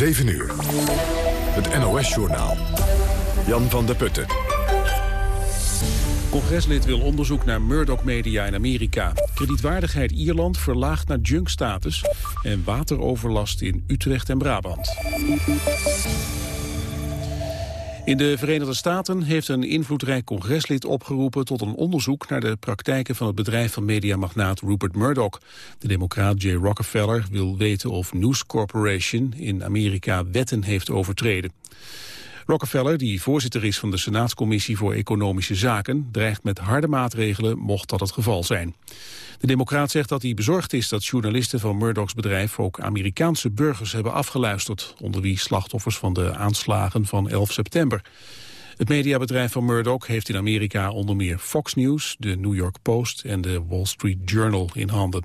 7 uur. Het NOS-journaal. Jan van der Putten. Congreslid wil onderzoek naar Murdoch Media in Amerika. Kredietwaardigheid Ierland verlaagd naar junk-status... en wateroverlast in Utrecht en Brabant. In de Verenigde Staten heeft een invloedrijk congreslid opgeroepen tot een onderzoek naar de praktijken van het bedrijf van mediamagnaat Rupert Murdoch. De democraat Jay Rockefeller wil weten of News Corporation in Amerika wetten heeft overtreden. Rockefeller, die voorzitter is van de Senaatscommissie voor Economische Zaken, dreigt met harde maatregelen mocht dat het geval zijn. De democraat zegt dat hij bezorgd is dat journalisten van Murdochs bedrijf ook Amerikaanse burgers hebben afgeluisterd, onder wie slachtoffers van de aanslagen van 11 september. Het mediabedrijf van Murdoch heeft in Amerika onder meer Fox News, de New York Post en de Wall Street Journal in handen.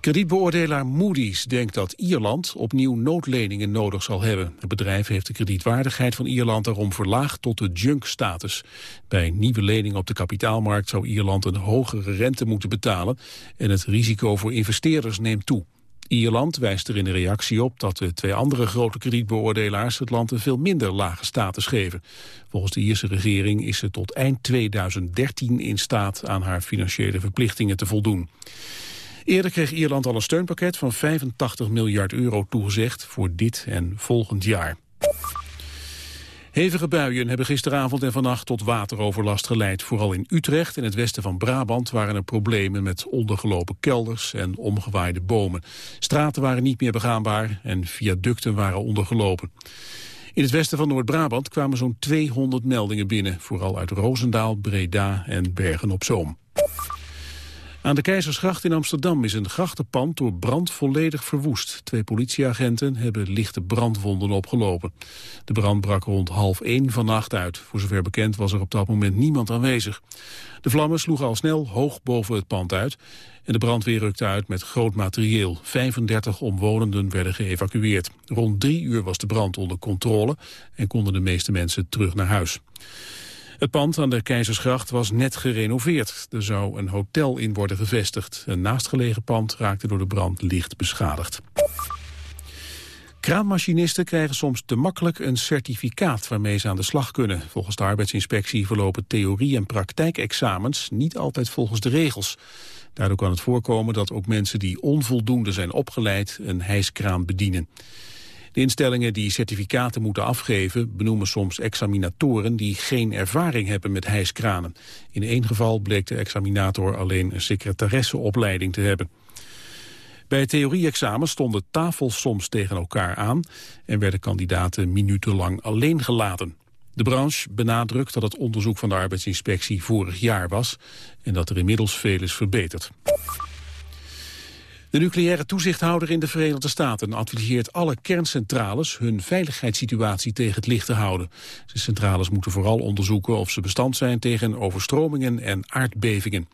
Kredietbeoordelaar Moody's denkt dat Ierland opnieuw noodleningen nodig zal hebben. Het bedrijf heeft de kredietwaardigheid van Ierland daarom verlaagd tot de junk-status. Bij nieuwe leningen op de kapitaalmarkt zou Ierland een hogere rente moeten betalen en het risico voor investeerders neemt toe. Ierland wijst er in de reactie op dat de twee andere grote kredietbeoordelaars het land een veel minder lage status geven. Volgens de Ierse regering is ze tot eind 2013 in staat aan haar financiële verplichtingen te voldoen. Eerder kreeg Ierland al een steunpakket van 85 miljard euro toegezegd voor dit en volgend jaar. Hevige buien hebben gisteravond en vannacht tot wateroverlast geleid. Vooral in Utrecht en het westen van Brabant waren er problemen met ondergelopen kelders en omgewaaide bomen. Straten waren niet meer begaanbaar en viaducten waren ondergelopen. In het westen van Noord-Brabant kwamen zo'n 200 meldingen binnen, vooral uit Roosendaal, Breda en Bergen-op-Zoom. Aan de Keizersgracht in Amsterdam is een grachtenpand door brand volledig verwoest. Twee politieagenten hebben lichte brandwonden opgelopen. De brand brak rond half één vannacht uit. Voor zover bekend was er op dat moment niemand aanwezig. De vlammen sloegen al snel hoog boven het pand uit. En de brandweer rukte uit met groot materieel. 35 omwonenden werden geëvacueerd. Rond drie uur was de brand onder controle en konden de meeste mensen terug naar huis. Het pand aan de Keizersgracht was net gerenoveerd. Er zou een hotel in worden gevestigd. Een naastgelegen pand raakte door de brand licht beschadigd. Kraanmachinisten krijgen soms te makkelijk een certificaat waarmee ze aan de slag kunnen. Volgens de arbeidsinspectie verlopen theorie- en praktijkexamens niet altijd volgens de regels. Daardoor kan het voorkomen dat ook mensen die onvoldoende zijn opgeleid een hijskraan bedienen. De instellingen die certificaten moeten afgeven benoemen soms examinatoren die geen ervaring hebben met hijskranen. In één geval bleek de examinator alleen een secretaresseopleiding te hebben. Bij het theorie-examen stonden tafels soms tegen elkaar aan en werden kandidaten minutenlang alleen gelaten. De branche benadrukt dat het onderzoek van de arbeidsinspectie vorig jaar was en dat er inmiddels veel is verbeterd. De nucleaire toezichthouder in de Verenigde Staten adviseert alle kerncentrales hun veiligheidssituatie tegen het licht te houden. De centrales moeten vooral onderzoeken of ze bestand zijn tegen overstromingen en aardbevingen.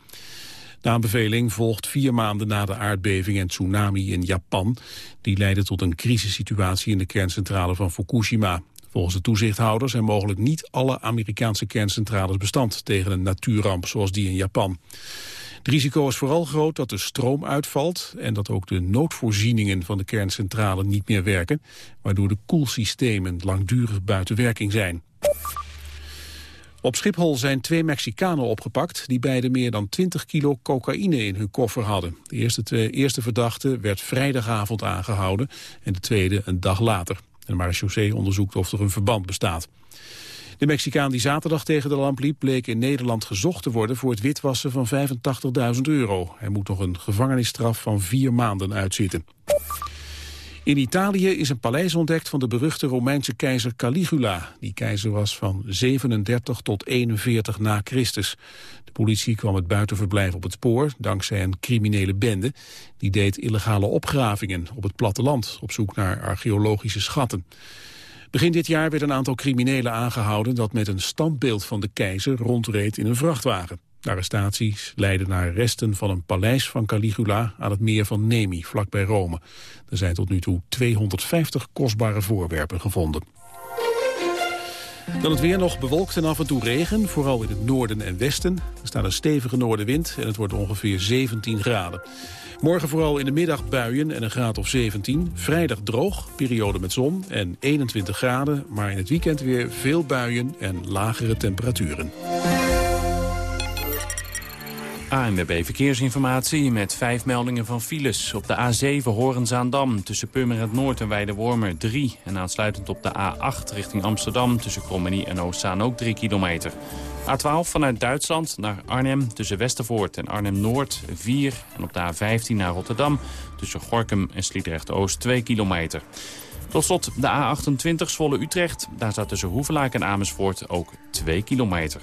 De aanbeveling volgt vier maanden na de aardbeving en tsunami in Japan. Die leidde tot een crisissituatie in de kerncentrale van Fukushima. Volgens de toezichthouder zijn mogelijk niet alle Amerikaanse kerncentrales bestand tegen een natuurramp zoals die in Japan. Het risico is vooral groot dat de stroom uitvalt en dat ook de noodvoorzieningen van de kerncentrale niet meer werken, waardoor de koelsystemen langdurig buiten werking zijn. Op Schiphol zijn twee Mexicanen opgepakt die beide meer dan 20 kilo cocaïne in hun koffer hadden. De eerste, eerste verdachte werd vrijdagavond aangehouden en de tweede een dag later. De marechaussee onderzoekt of er een verband bestaat. De Mexicaan die zaterdag tegen de lamp liep... bleek in Nederland gezocht te worden voor het witwassen van 85.000 euro. Hij moet nog een gevangenisstraf van vier maanden uitzitten. In Italië is een paleis ontdekt van de beruchte Romeinse keizer Caligula. Die keizer was van 37 tot 41 na Christus. De politie kwam het buitenverblijf op het spoor dankzij een criminele bende. Die deed illegale opgravingen op het platteland op zoek naar archeologische schatten. Begin dit jaar werd een aantal criminelen aangehouden dat met een standbeeld van de keizer rondreed in een vrachtwagen. De arrestaties leidden naar resten van een paleis van Caligula aan het meer van Nemi, vlakbij Rome. Er zijn tot nu toe 250 kostbare voorwerpen gevonden. Dan het weer nog bewolkt en af en toe regen, vooral in het noorden en westen. Er staat een stevige noordenwind en het wordt ongeveer 17 graden. Morgen vooral in de middag buien en een graad of 17. Vrijdag droog, periode met zon en 21 graden. Maar in het weekend weer veel buien en lagere temperaturen. ANWB Verkeersinformatie met vijf meldingen van files. Op de A7 Horenzaandam tussen Purmerend Noord en Weidewormer 3. En aansluitend op de A8 richting Amsterdam tussen Krommenie en Oostzaan ook 3 kilometer. A12 vanuit Duitsland naar Arnhem tussen Westervoort en Arnhem-Noord 4. En op de A15 naar Rotterdam tussen Gorkum en Sliedrecht-Oost 2 kilometer. Tot slot de A28 Zwolle-Utrecht. Daar staat tussen Hoevelaak en Amersfoort ook 2 kilometer.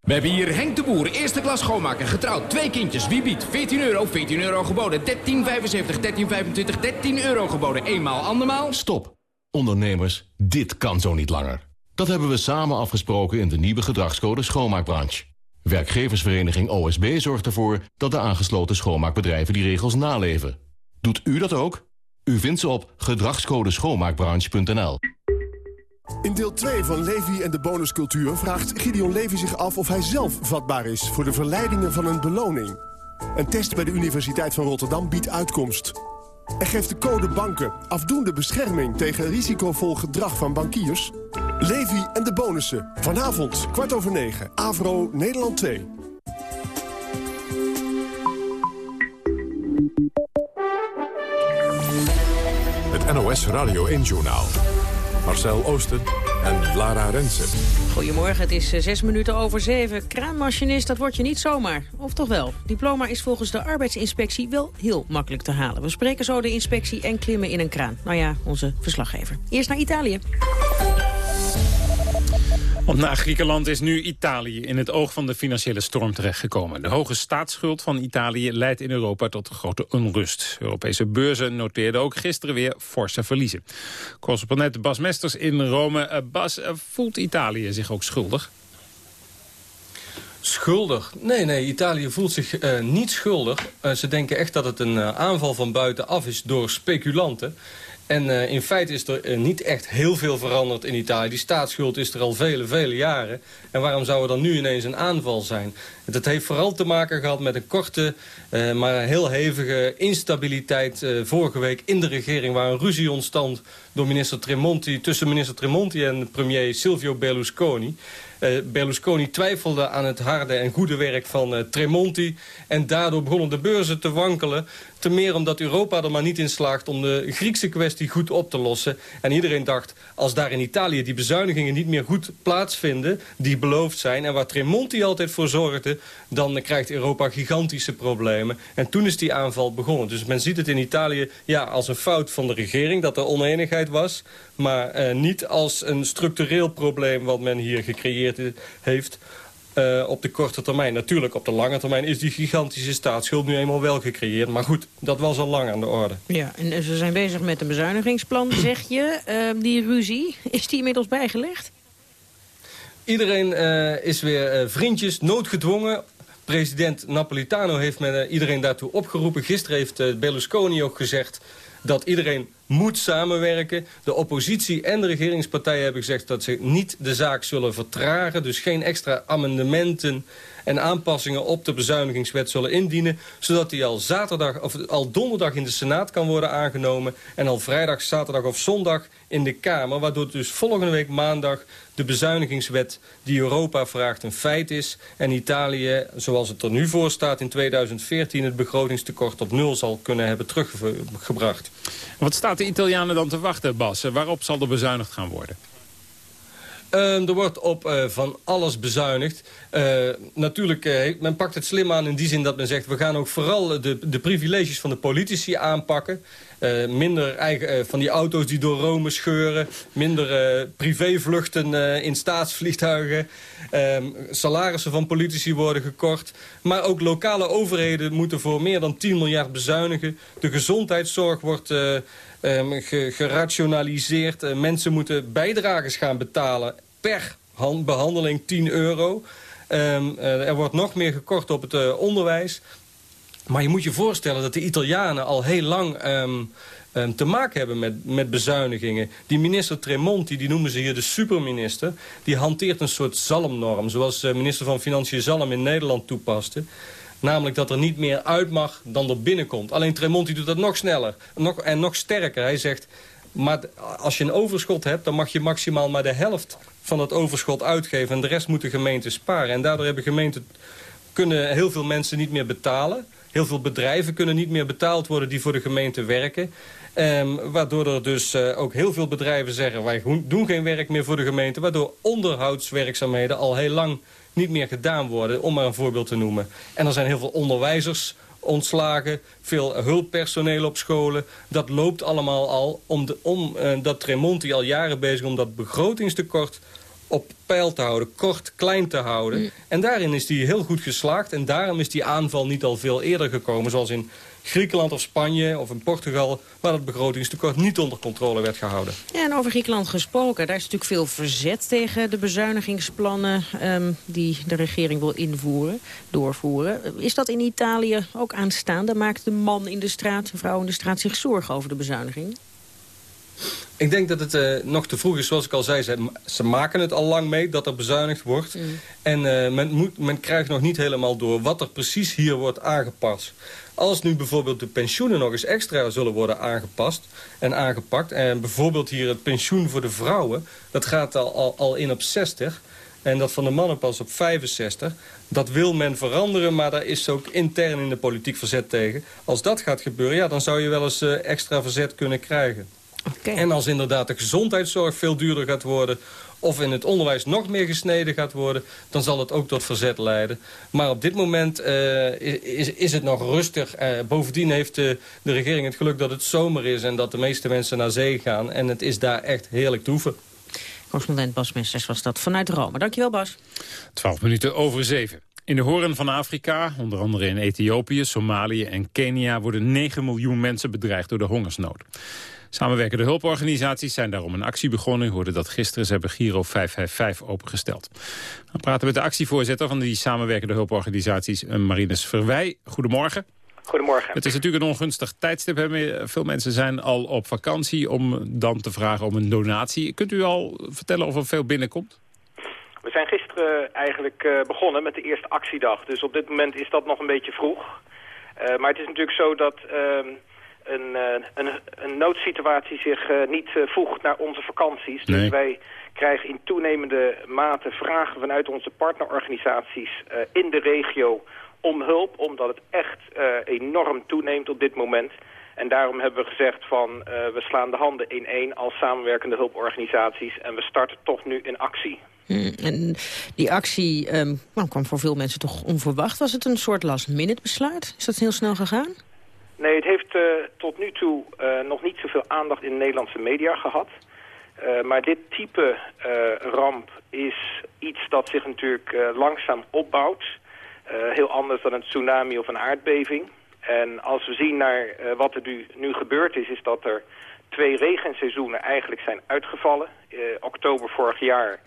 We hebben hier Henk de Boer, eerste klas schoonmaker, getrouwd, twee kindjes. Wie biedt? 14 euro, 14 euro geboden, 13,75, 13,25, 13 euro geboden. Eenmaal, andermaal. Stop. Ondernemers, dit kan zo niet langer. Dat hebben we samen afgesproken in de nieuwe gedragscode schoonmaakbranche. Werkgeversvereniging OSB zorgt ervoor dat de aangesloten schoonmaakbedrijven die regels naleven. Doet u dat ook? U vindt ze op gedragscodeschoonmaakbranche.nl. In deel 2 van Levi en de bonuscultuur vraagt Gideon Levi zich af of hij zelf vatbaar is voor de verleidingen van een beloning. Een test bij de Universiteit van Rotterdam biedt uitkomst. En geeft de code banken afdoende bescherming tegen risicovol gedrag van bankiers? Levi en de bonussen. Vanavond, kwart over negen. Avro, Nederland 2. Het NOS Radio 1-journaal. Marcel Oosten en Lara Rensen. Goedemorgen, het is eh, zes minuten over zeven. Kraanmachinist, dat word je niet zomaar. Of toch wel? Diploma is volgens de arbeidsinspectie wel heel makkelijk te halen. We spreken zo de inspectie en klimmen in een kraan. Nou ja, onze verslaggever. Eerst naar Italië. Want na Griekenland is nu Italië in het oog van de financiële storm terechtgekomen. De hoge staatsschuld van Italië leidt in Europa tot grote onrust. Europese beurzen noteerden ook gisteren weer forse verliezen. Correspondent Bas Mesters in Rome. Eh, Bas, eh, voelt Italië zich ook schuldig? Schuldig? Nee, nee, Italië voelt zich uh, niet schuldig. Ze denken echt dat het een aanval van buitenaf is door speculanten. En uh, in feite is er uh, niet echt heel veel veranderd in Italië. Die staatsschuld is er al vele, vele jaren. En waarom zou er dan nu ineens een aanval zijn? Dat heeft vooral te maken gehad met een korte, uh, maar heel hevige instabiliteit vorige week in de regering... waar een ruzie ontstond door minister Tremonti, tussen minister Tremonti en premier Silvio Berlusconi. Uh, Berlusconi twijfelde aan het harde en goede werk van Tremonti. En daardoor begonnen de beurzen te wankelen. Te meer omdat Europa er maar niet in slaagt om de Griekse kwestie goed op te lossen. En iedereen dacht, als daar in Italië die bezuinigingen niet meer goed plaatsvinden... die beloofd zijn en waar Tremonti altijd voor zorgde... dan krijgt Europa gigantische problemen. En toen is die aanval begonnen. Dus men ziet het in Italië ja, als een fout van de regering... dat er oneenigheid was, maar uh, niet als een structureel probleem... wat men hier gecreëerd heeft... Uh, op de korte termijn. Natuurlijk, op de lange termijn is die gigantische staatsschuld nu eenmaal wel gecreëerd. Maar goed, dat was al lang aan de orde. Ja, en ze zijn bezig met een bezuinigingsplan, zeg je. Uh, die ruzie, is die inmiddels bijgelegd? Iedereen uh, is weer vriendjes, noodgedwongen. President Napolitano heeft men, iedereen daartoe opgeroepen. Gisteren heeft Berlusconi ook gezegd dat iedereen moet samenwerken. De oppositie en de regeringspartijen hebben gezegd dat ze niet de zaak zullen vertragen. Dus geen extra amendementen en aanpassingen op de bezuinigingswet zullen indienen. Zodat die al, zaterdag, of al donderdag in de Senaat kan worden aangenomen. En al vrijdag, zaterdag of zondag in de Kamer. Waardoor dus volgende week maandag de bezuinigingswet die Europa vraagt een feit is. En Italië, zoals het er nu voor staat in 2014... het begrotingstekort op nul zal kunnen hebben teruggebracht. Wat staat de Italianen dan te wachten, Bas? Waarop zal er bezuinigd gaan worden? Uh, er wordt op uh, van alles bezuinigd. Uh, natuurlijk, men pakt het slim aan in die zin dat men zegt... we gaan ook vooral de, de privileges van de politici aanpakken. Minder eigen, van die auto's die door Rome scheuren. Minder privévluchten in staatsvliegtuigen. Ehm, salarissen van politici worden gekort. Maar ook lokale overheden moeten voor meer dan 10 miljard bezuinigen. De gezondheidszorg wordt... Um, gerationaliseerd. Mensen moeten bijdrages gaan betalen per behandeling 10 euro. Uh, er wordt nog meer gekort op het onderwijs. Maar je moet je voorstellen dat de Italianen al heel lang um, ehm, te maken hebben met, met bezuinigingen. Die minister Tremonti, die noemen ze hier de superminister... die hanteert een soort zalmnorm, zoals de minister van Financiën Zalm in Nederland toepaste. Namelijk dat er niet meer uit mag dan er binnenkomt. Alleen Tremonti doet dat nog sneller nog, en nog sterker. Hij zegt, maar als je een overschot hebt, dan mag je maximaal maar de helft van dat overschot uitgeven. En de rest moeten gemeenten sparen. En daardoor hebben gemeenten, kunnen heel veel mensen niet meer betalen. Heel veel bedrijven kunnen niet meer betaald worden die voor de gemeente werken. Um, waardoor er dus uh, ook heel veel bedrijven zeggen... wij doen geen werk meer voor de gemeente. Waardoor onderhoudswerkzaamheden al heel lang niet meer gedaan worden. Om maar een voorbeeld te noemen. En er zijn heel veel onderwijzers ontslagen, veel hulppersoneel op scholen. Dat loopt allemaal al om, de, om uh, dat Tremonti al jaren bezig om dat begrotingstekort op peil te houden, kort, klein te houden. Mm. En daarin is hij heel goed geslaagd. En daarom is die aanval niet al veel eerder gekomen, zoals in Griekenland of Spanje of in Portugal... waar het begrotingstekort niet onder controle werd gehouden. Ja, en over Griekenland gesproken. Daar is natuurlijk veel verzet tegen de bezuinigingsplannen... Um, die de regering wil invoeren, doorvoeren. Is dat in Italië ook aanstaande? Maakt de man in de straat, de vrouw in de straat zich zorgen over de bezuiniging? Ik denk dat het uh, nog te vroeg is, zoals ik al zei. Ze, ze, maken het al lang mee dat er bezuinigd wordt. Mm. En uh, men, moet, men krijgt nog niet helemaal door wat er precies hier wordt aangepast. Als nu bijvoorbeeld de pensioenen nog eens extra zullen worden aangepast en aangepakt... en bijvoorbeeld hier het pensioen voor de vrouwen, dat gaat al, al, al in op 60... En dat van de mannen pas op 65. Dat wil men veranderen, maar daar is ook intern in de politiek verzet tegen. Als dat gaat gebeuren, ja, dan zou je wel eens uh, extra verzet kunnen krijgen. Okay. En als inderdaad de gezondheidszorg veel duurder gaat worden of in het onderwijs nog meer gesneden gaat worden... dan zal het ook tot verzet leiden. Maar op dit moment uh, is, is het nog rustig. Uh, bovendien heeft de, de regering het geluk dat het zomer is... en dat de meeste mensen naar zee gaan. En het is daar echt heerlijk toeven. Correspondent Bas Mesters was dat vanuit Rome. Dankjewel, Bas. 12 minuten over zeven. In de horen van Afrika, onder andere in Ethiopië, Somalië en Kenia... worden 9 miljoen mensen bedreigd door de hongersnood. Samenwerkende hulporganisaties zijn daarom een actie begonnen. U hoorde dat gisteren. Ze hebben Giro 555 opengesteld. We praten met de actievoorzitter van die samenwerkende hulporganisaties, eh, Marines Verwij. Goedemorgen. Goedemorgen. Het is natuurlijk een ongunstig tijdstip. Veel mensen zijn al op vakantie om dan te vragen om een donatie. Kunt u al vertellen of er veel binnenkomt? We zijn gisteren eigenlijk uh, begonnen met de eerste actiedag. Dus op dit moment is dat nog een beetje vroeg. Uh, maar het is natuurlijk zo dat uh, een, eh, een, een noodsituatie zich eh, niet eh, voegt naar onze vakanties. Dus wij krijgen in toenemende mate vragen vanuit onze partnerorganisaties in de regio om hulp, omdat het echt enorm toeneemt op dit moment. En daarom hebben we gezegd van we slaan de handen in één als samenwerkende hulporganisaties en we starten toch nu in actie. Hmm, en die actie um, kwam voor veel mensen toch onverwacht. Was het een soort last-minute besluit? Is dat heel snel gegaan? Nee, het heeft uh, tot nu toe uh, nog niet zoveel aandacht in de Nederlandse media gehad. Uh, maar dit type ramp is iets dat zich natuurlijk langzaam opbouwt. heel anders dan een tsunami of een aardbeving. En als we zien naar wat er nu, nu gebeurd is, is dat er twee regenseizoenen eigenlijk zijn uitgevallen. oktober vorig jaar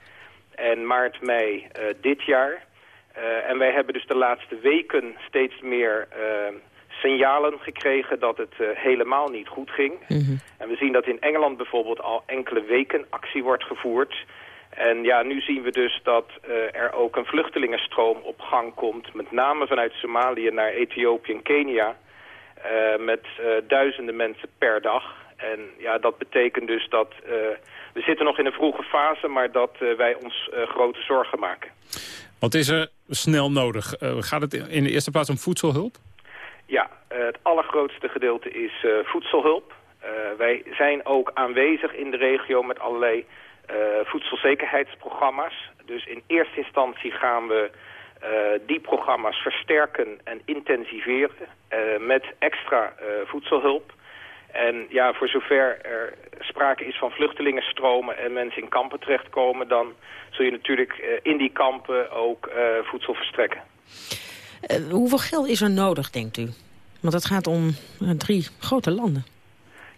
en maart, mei dit jaar. en wij hebben dus de laatste weken steeds meer signalen gekregen dat het uh, helemaal niet goed ging. Mhm. En we zien dat in Engeland bijvoorbeeld al enkele weken actie wordt gevoerd. En ja, nu zien we dus dat uh, er ook een vluchtelingenstroom op gang komt. Met name vanuit Somalië naar Ethiopië en Kenia. Uh, met duizenden mensen per dag. En ja, dat betekent dus dat... we zitten nog in een vroege fase, maar dat wij ons grote zorgen maken. Wat is er snel nodig? gaat het in de eerste plaats om voedselhulp? Ja, eh, het allergrootste gedeelte is uh, voedselhulp. Uh, wij zijn ook aanwezig in de regio met allerlei voedselzekerheidsprogramma's. Dus in eerste instantie gaan we die programma's versterken en intensiveren met extra voedselhulp. En ja, voor zover er sprake is van vluchtelingenstromen en mensen in kampen terechtkomen... dan zul je natuurlijk in die kampen ook voedsel verstrekken. Uh, hoeveel geld is er nodig, denkt u? Want het gaat om uh, drie grote landen.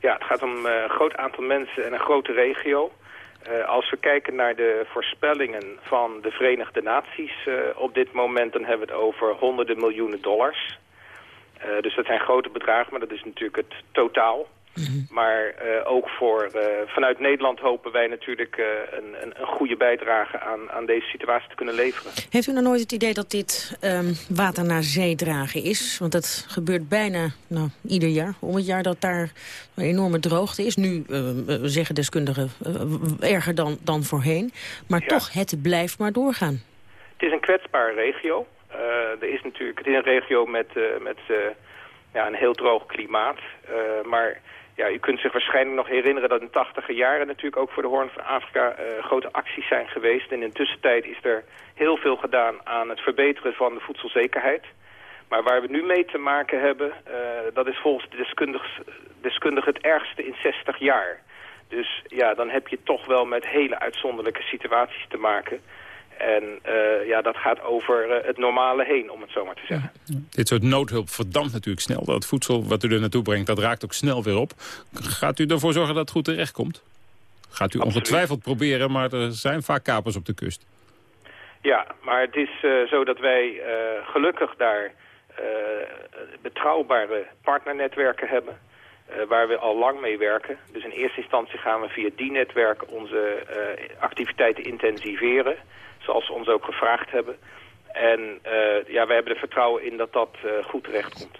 Ja, het gaat om uh, een groot aantal mensen en een grote regio. als we kijken naar de voorspellingen van de Verenigde Naties op dit moment... dan hebben we het over honderden miljoenen dollars. dus dat zijn grote bedragen, maar dat is natuurlijk het totaal. Maar ook voor, vanuit Nederland hopen wij natuurlijk een, een, een, goede bijdrage aan, aan deze situatie te kunnen leveren. Heeft u nou nooit het idee dat dit um, water naar zee dragen is? Want dat gebeurt bijna nou, ieder jaar. Om het jaar dat daar een enorme droogte is. Nu zeggen deskundigen erger dan, dan voorheen. Maar toch, het blijft maar doorgaan. Het is een kwetsbare regio. er is natuurlijk, het is een regio met, met ja, een heel droog klimaat. maar ja, u kunt zich waarschijnlijk nog herinneren dat in de tachtige jaren natuurlijk ook voor de Hoorn van Afrika uh, grote acties zijn geweest. En in de tussentijd is er heel veel gedaan aan het verbeteren van de voedselzekerheid. Maar waar we nu mee te maken hebben, uh, dat is volgens de deskundigen het ergste in 60 jaar. Dus ja, dan heb je toch wel met hele uitzonderlijke situaties te maken. En uh, ja, dat gaat over uh, het normale heen, om het zo maar te zeggen. Dit soort noodhulp verdampt natuurlijk snel. Dat voedsel wat u er naartoe brengt, dat raakt ook snel weer op. Gaat u ervoor zorgen dat het goed terechtkomt? Gaat u Absoluut. ongetwijfeld proberen, maar er zijn vaak kapers op de kust. Ja, maar het is uh, zo dat wij gelukkig daar betrouwbare partnernetwerken hebben. waar we al lang mee werken. Dus in eerste instantie gaan we via die netwerken onze activiteiten intensiveren zoals ze ons ook gevraagd hebben. En uh, ja, wij hebben er vertrouwen in dat dat uh, goed terechtkomt.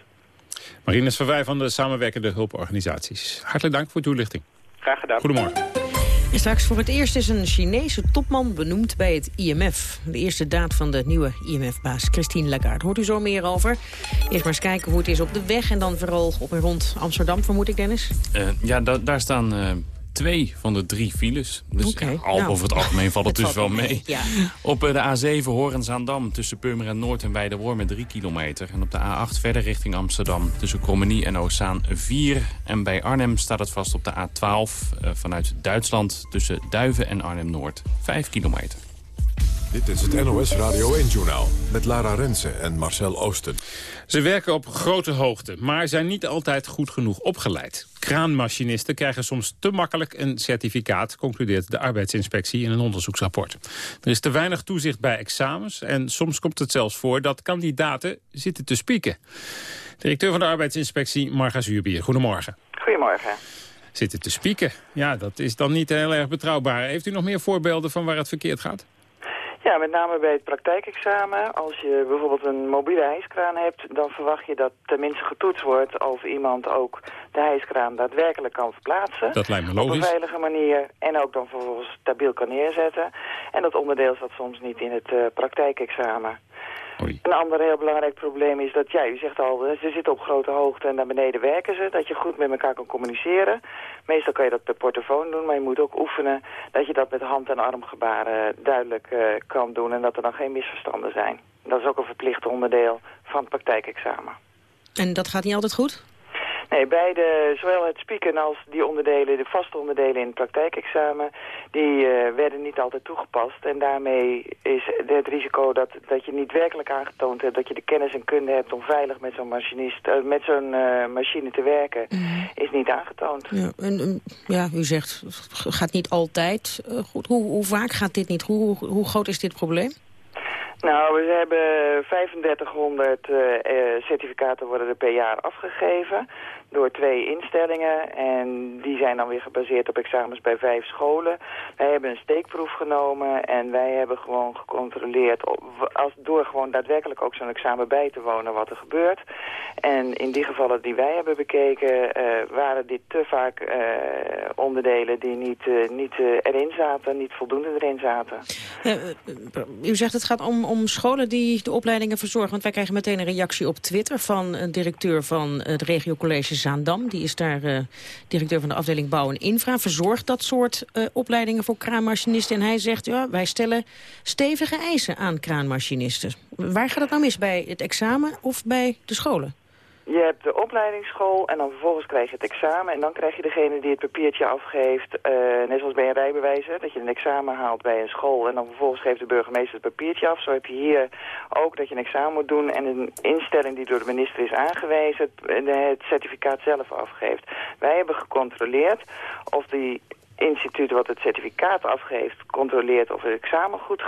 Marines Verwij van de samenwerkende hulporganisaties. Hartelijk dank voor de toelichting. Graag gedaan. Goedemorgen. En straks voor het eerst is een Chinese topman benoemd bij het IMF. De eerste daad van de nieuwe IMF-baas Christine Lagarde. Hoort u zo meer over. Eerst maar eens kijken hoe het is op de weg en dan vooral op en rond Amsterdam, vermoed ik, Dennis? Uh, ja, da daar staan twee van de drie files. Dus okay, ja, al nou. over het algemeen valt het, Het dus wel mee, mee. ja. Op eh, de A7 Horenzaandam tussen Purmerend Noord en Weidewormen 3 kilometer. En op de A8 verder richting Amsterdam tussen Krommenie en Oostzaan 4. En bij Arnhem staat het vast op de A12 uh, vanuit Duitsland tussen Duiven en Arnhem-Noord 5 kilometer. Dit is het NOS Radio 1-journaal met Lara Rensen en Marcel Oosten. Ze werken op grote hoogte, maar zijn niet altijd goed genoeg opgeleid. Kraanmachinisten krijgen soms te makkelijk een certificaat... concludeert de arbeidsinspectie in een onderzoeksrapport. Er is te weinig toezicht bij examens... en soms komt het zelfs voor dat kandidaten zitten te spieken. Directeur van de arbeidsinspectie, Marga Zuurbier. Goedemorgen. Goedemorgen. Zitten te spieken. Ja, dat is dan niet heel erg betrouwbaar. Heeft u nog meer voorbeelden van waar het verkeerd gaat? Ja, met name bij het praktijkexamen. Als je bijvoorbeeld een mobiele hijskraan hebt, dan verwacht je dat tenminste getoetst wordt of iemand ook de hijskraan daadwerkelijk kan verplaatsen. Dat lijkt me Op een logisch. veilige manier en ook dan vervolgens stabiel kan neerzetten. En dat onderdeel staat soms niet in het uh, praktijkexamen. Oei. Een ander heel belangrijk probleem is dat, ja, u zegt al, ze zitten op grote hoogte en naar beneden werken ze. Dat je goed met elkaar kan communiceren. Meestal kan je dat per portofoon doen, maar je moet ook oefenen dat je dat met hand- en armgebaren duidelijk uh, kan doen. En dat er dan geen misverstanden zijn. Dat is ook een verplicht onderdeel van het praktijkexamen. En dat gaat niet altijd goed? Nee, beide, zowel het spieken als die onderdelen, de vaste onderdelen in het praktijkexamen, die uh, werden niet altijd toegepast. En daarmee is het risico dat, dat je niet werkelijk aangetoond hebt dat je de kennis en kunde hebt om veilig met zo'n machinist, uh, met zo'n uh, machine te werken, mm. is niet aangetoond. Ja, en, ja, u zegt, gaat niet altijd goed. Hoe, hoe vaak gaat dit niet? Hoe, hoe, hoe groot is dit probleem? Nou, we hebben 3500 uh, certificaten worden er per jaar afgegeven door twee instellingen. En die zijn dan weer gebaseerd op examens bij vijf scholen. Wij hebben een steekproef genomen en wij hebben gewoon gecontroleerd... Op, als, door gewoon daadwerkelijk ook zo'n examen bij te wonen wat er gebeurt. En in die gevallen die wij hebben bekeken... Uh, waren dit te vaak uh, onderdelen die niet, uh, niet erin zaten, niet voldoende erin zaten. U zegt het gaat om, om scholen die de opleidingen verzorgen. Want wij krijgen meteen een reactie op Twitter van een directeur van het regiocollege Zaandam. Die is daar uh, directeur van de afdeling Bouw en Infra. Verzorgt dat soort uh, opleidingen voor kraanmachinisten. En hij zegt, ja, wij stellen stevige eisen aan kraanmachinisten. Waar gaat het nou mis? Bij het examen of bij de scholen? Je hebt de opleidingsschool en dan vervolgens krijg je het examen. En dan krijg je degene die het papiertje afgeeft, uh, net zoals bij een rijbewijzer. Dat je een examen haalt bij een school en dan vervolgens geeft de burgemeester het papiertje af. Zo heb je hier ook dat je een examen moet doen en een instelling die door de minister is aangewezen het certificaat zelf afgeeft. Wij hebben gecontroleerd of die instituut wat het certificaat afgeeft controleert of het examen goed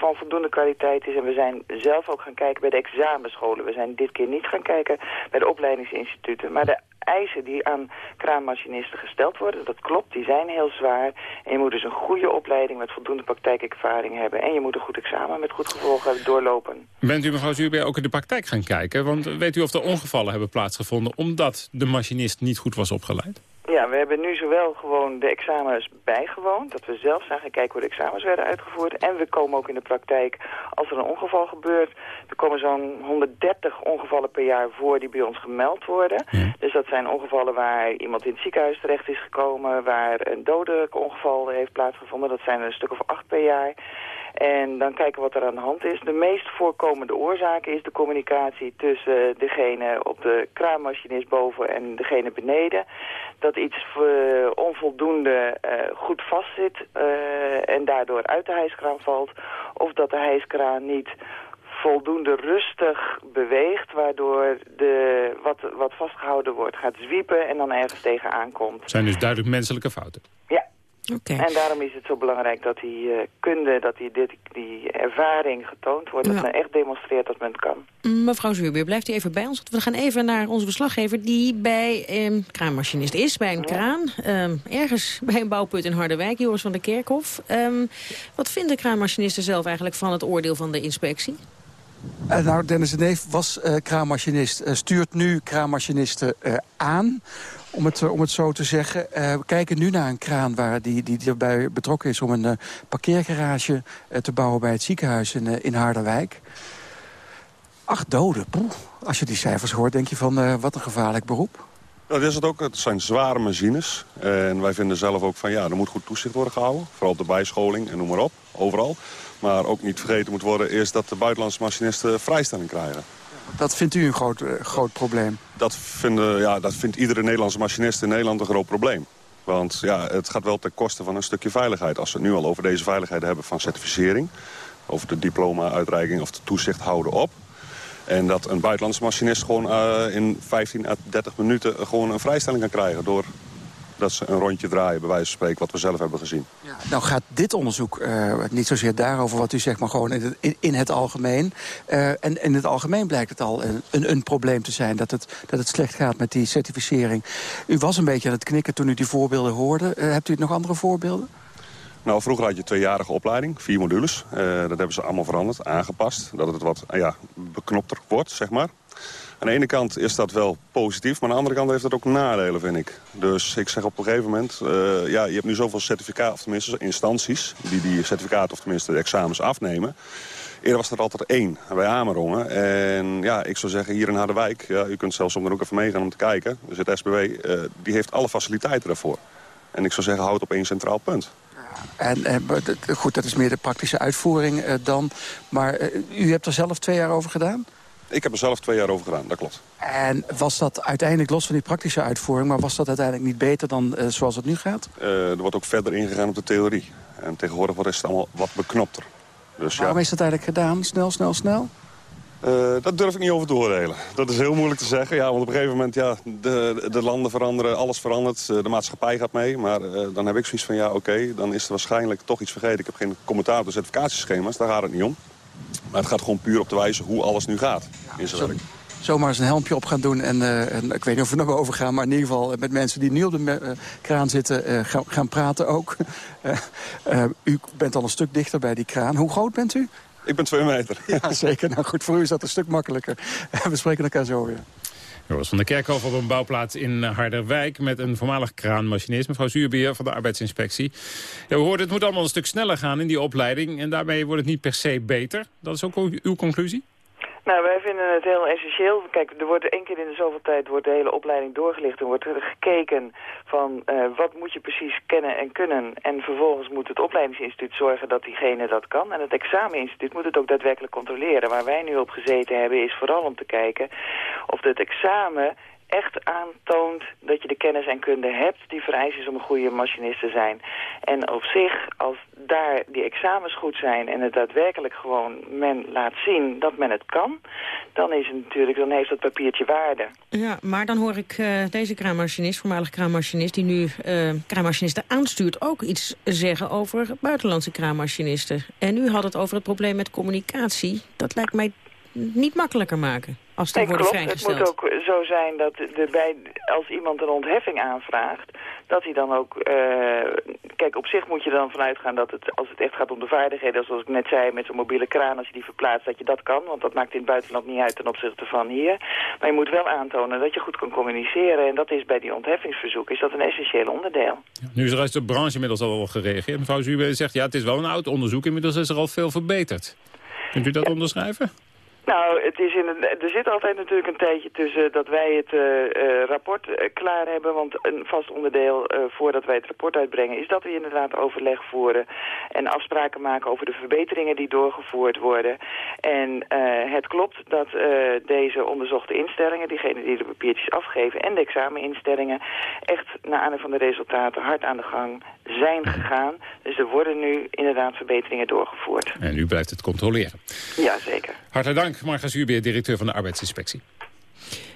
van voldoende kwaliteit is. En we zijn zelf ook gaan kijken bij de examenscholen. We zijn dit keer niet gaan kijken bij de opleidingsinstituten. Maar de eisen die aan kraanmachinisten gesteld worden. Dat klopt, die zijn heel zwaar. En je moet dus een goede opleiding met voldoende praktijkervaring hebben. En je moet een goed examen met goed gevolgen doorlopen. Bent u mevrouw Zuurbeer ook in de praktijk gaan kijken? Want weet u of er ongevallen hebben plaatsgevonden omdat de machinist niet goed was opgeleid? Ja, we hebben nu zowel gewoon de examens bijgewoond, dat we zelf zijn gaan kijken hoe de examens werden uitgevoerd. En we komen ook in de praktijk, als er een ongeval gebeurt, er komen zo'n 130 ongevallen per jaar voor die bij ons gemeld worden. Dus dat zijn ongevallen waar iemand in het ziekenhuis terecht is gekomen, waar een dodelijk ongeval heeft plaatsgevonden. Dat zijn er een stuk of acht per jaar. En dan kijken wat er aan de hand is. De meest voorkomende oorzaak is de communicatie tussen degene op de kraanmachinist boven en degene beneden. Dat iets uh, onvoldoende uh, goed vastzit en daardoor uit de hijskraan valt. Of dat de hijskraan niet voldoende rustig beweegt, waardoor de, wat, wat vastgehouden wordt gaat zwiepen en dan ergens tegenaan komt. zijn dus duidelijk menselijke fouten? Ja, en daarom is het zo belangrijk dat die uh, kunde, dat die, dit, die ervaring getoond wordt. Dat men echt demonstreert dat men het kan. Mevrouw Zuurbeer, blijft u even bij ons. We gaan even naar onze verslaggever die bij um, kraanmachinist is, bij een kraan. Um, ergens bij een bouwput in Harderwijk, Joris van der Kerkhof. Um, wat vinden kraanmachinisten zelf eigenlijk van het oordeel van de inspectie? Uh, nou, Dennis de Neef was uh, kraanmachinist, uh, stuurt nu kraanmachinisten aan om het, om het zo te zeggen. We kijken nu naar een kraan waar die, die erbij betrokken is... om een parkeergarage te bouwen bij het ziekenhuis in, in Harderwijk. Acht doden. Poeh. Als je die cijfers hoort, denk je van wat een gevaarlijk beroep. Nou, dat is het ook. Het zijn zware machines. En wij vinden zelf ook van ja, er moet goed toezicht worden gehouden. Vooral op de bijscholing en noem maar op, overal. Maar ook niet vergeten moet worden is dat de buitenlandse machinisten vrijstelling krijgen. Dat vindt u een groot, uh, groot probleem? Dat, vinden, ja, dat vindt iedere Nederlandse machinist in Nederland een groot probleem. Want ja, het gaat wel ten koste van een stukje veiligheid. Als we het nu al over deze veiligheid hebben van certificering... over de diploma-uitreiking of de toezicht houden op... en dat een buitenlandse machinist gewoon uh, in 15 à 30 minuten... gewoon een vrijstelling kan krijgen door dat ze een rondje draaien, bij wijze van spreken, wat we zelf hebben gezien. Ja, nou gaat dit onderzoek uh, niet zozeer daarover wat u zegt, maar gewoon in het, in, in het algemeen. Uh, en in het algemeen blijkt het al een, een, een, probleem te zijn dat het, dat het slecht gaat met die certificering. U was een beetje aan het knikken toen u die voorbeelden hoorde. Uh, hebt u nog andere voorbeelden? Nou, vroeger had je tweejarige opleiding, vier modules. dat hebben ze allemaal veranderd, aangepast. Dat het wat ja, beknopter wordt, zeg maar. Aan de ene kant is dat wel positief, maar aan de andere kant heeft dat ook nadelen, vind ik. Dus ik zeg op een gegeven moment, uh, ja, je hebt nu zoveel certificaten, of tenminste instanties... die die certificaten of tenminste de examens afnemen. Eerder was er altijd één, bij Amerongen. En ja, ik zou zeggen, hier in Harderwijk, ja, u kunt zelfs om er ook even meegaan om te kijken. Dus het SBW, uh, die heeft alle faciliteiten daarvoor. En ik zou zeggen, houd op één centraal punt. En, en goed, dat is meer de praktische uitvoering dan. Maar u hebt er zelf twee jaar over gedaan? Ik heb er zelf twee jaar over gedaan, dat klopt. En was dat uiteindelijk, los van die praktische uitvoering... maar was dat uiteindelijk niet beter dan uh, zoals het nu gaat? Uh, er wordt ook verder ingegaan op de theorie. En tegenwoordig wordt het allemaal wat beknopter. Dus, Waarom ja. is dat eigenlijk gedaan? Snel, snel, snel? Uh, dat durf ik niet over te oordelen. Dat is heel moeilijk te zeggen. Ja, want op een gegeven moment, ja, de, de landen veranderen, alles verandert. De maatschappij gaat mee. Maar dan heb ik zoiets van, ja, oké, okay, dan is er waarschijnlijk toch iets vergeten. Ik heb geen commentaar op de certificatieschema's, daar gaat het niet om. Maar het gaat gewoon puur op de wijze hoe alles nu gaat in zijn werk. Zomaar eens een helmpje op gaan doen. En, uh, en, ik weet niet of we nog over gaan. Maar in ieder geval met mensen die nu op de uh, kraan zitten uh, gaan, gaan, praten ook. u bent al een stuk dichter bij die kraan. Hoe groot bent u? Ik ben twee meter. Ja, zeker. Nou goed, voor u is dat een stuk makkelijker. we spreken elkaar zo weer. Joris van der Kerkhof op een bouwplaats in Harderwijk... met een voormalig kraanmachinist, mevrouw Zuurbeer van de arbeidsinspectie. Ja, we hoorden, het moet allemaal een stuk sneller gaan in die opleiding... en daarmee wordt het niet per se beter. Dat is ook uw conclusie? Nou, wij vinden het heel essentieel. Kijk, er wordt één keer in de zoveel tijd wordt de hele opleiding doorgelicht. Er wordt gekeken van uh, wat moet je precies kennen en kunnen. En vervolgens moet het opleidingsinstituut zorgen dat diegene dat kan. En het exameninstituut moet het ook daadwerkelijk controleren. Waar wij nu op gezeten hebben is vooral om te kijken of het examen echt aantoont dat je de kennis en kunde hebt die vereist is om een goede machinist te zijn. En op zich, als daar die examens goed zijn en het daadwerkelijk gewoon men laat zien dat men het kan, dan is het natuurlijk, dan heeft dat papiertje waarde. Ja, maar dan hoor ik uh, deze kraanmachinist, voormalig kraanmachinist, die nu uh, kraanmachinisten aanstuurt, ook iets zeggen over buitenlandse kraanmachinisten. En u had het over het probleem met communicatie. Dat lijkt mij niet makkelijker maken. Als die Nee, worden klopt. Het moet ook zo zijn dat de, bij, als iemand een ontheffing aanvraagt, dat hij dan ook... eh, kijk, op zich moet je er dan vanuit gaan dat het, als het echt gaat om de vaardigheden, zoals ik net zei, met zo'n mobiele kraan, als je die verplaatst, dat je dat kan. Want dat maakt in het buitenland niet uit ten opzichte van hier. Maar je moet wel aantonen dat je goed kan communiceren. En dat is bij die ontheffingsverzoek, is dat een essentieel onderdeel. Nu is er uit de branche inmiddels al wel gereageerd. Mevrouw Zuber zegt, ja, het is wel een oud onderzoek. Inmiddels is er al veel verbeterd. Kunt u dat onderschrijven? Nou, het is in een, er zit altijd natuurlijk een tijdje tussen dat wij het eh, eh, rapport eh, klaar hebben. Want een vast onderdeel eh, voordat wij het rapport uitbrengen is dat we inderdaad overleg voeren. En afspraken maken over de verbeteringen die doorgevoerd worden. En het klopt dat deze onderzochte instellingen, diegenen die de papiertjes afgeven en de exameninstellingen, echt naar aanleiding van de resultaten hard aan de gang zijn gegaan. Dus er worden nu inderdaad verbeteringen doorgevoerd. En u blijft het controleren. Ja, zeker. Hartelijk dank, Marga Zuurbeer, directeur van de Arbeidsinspectie.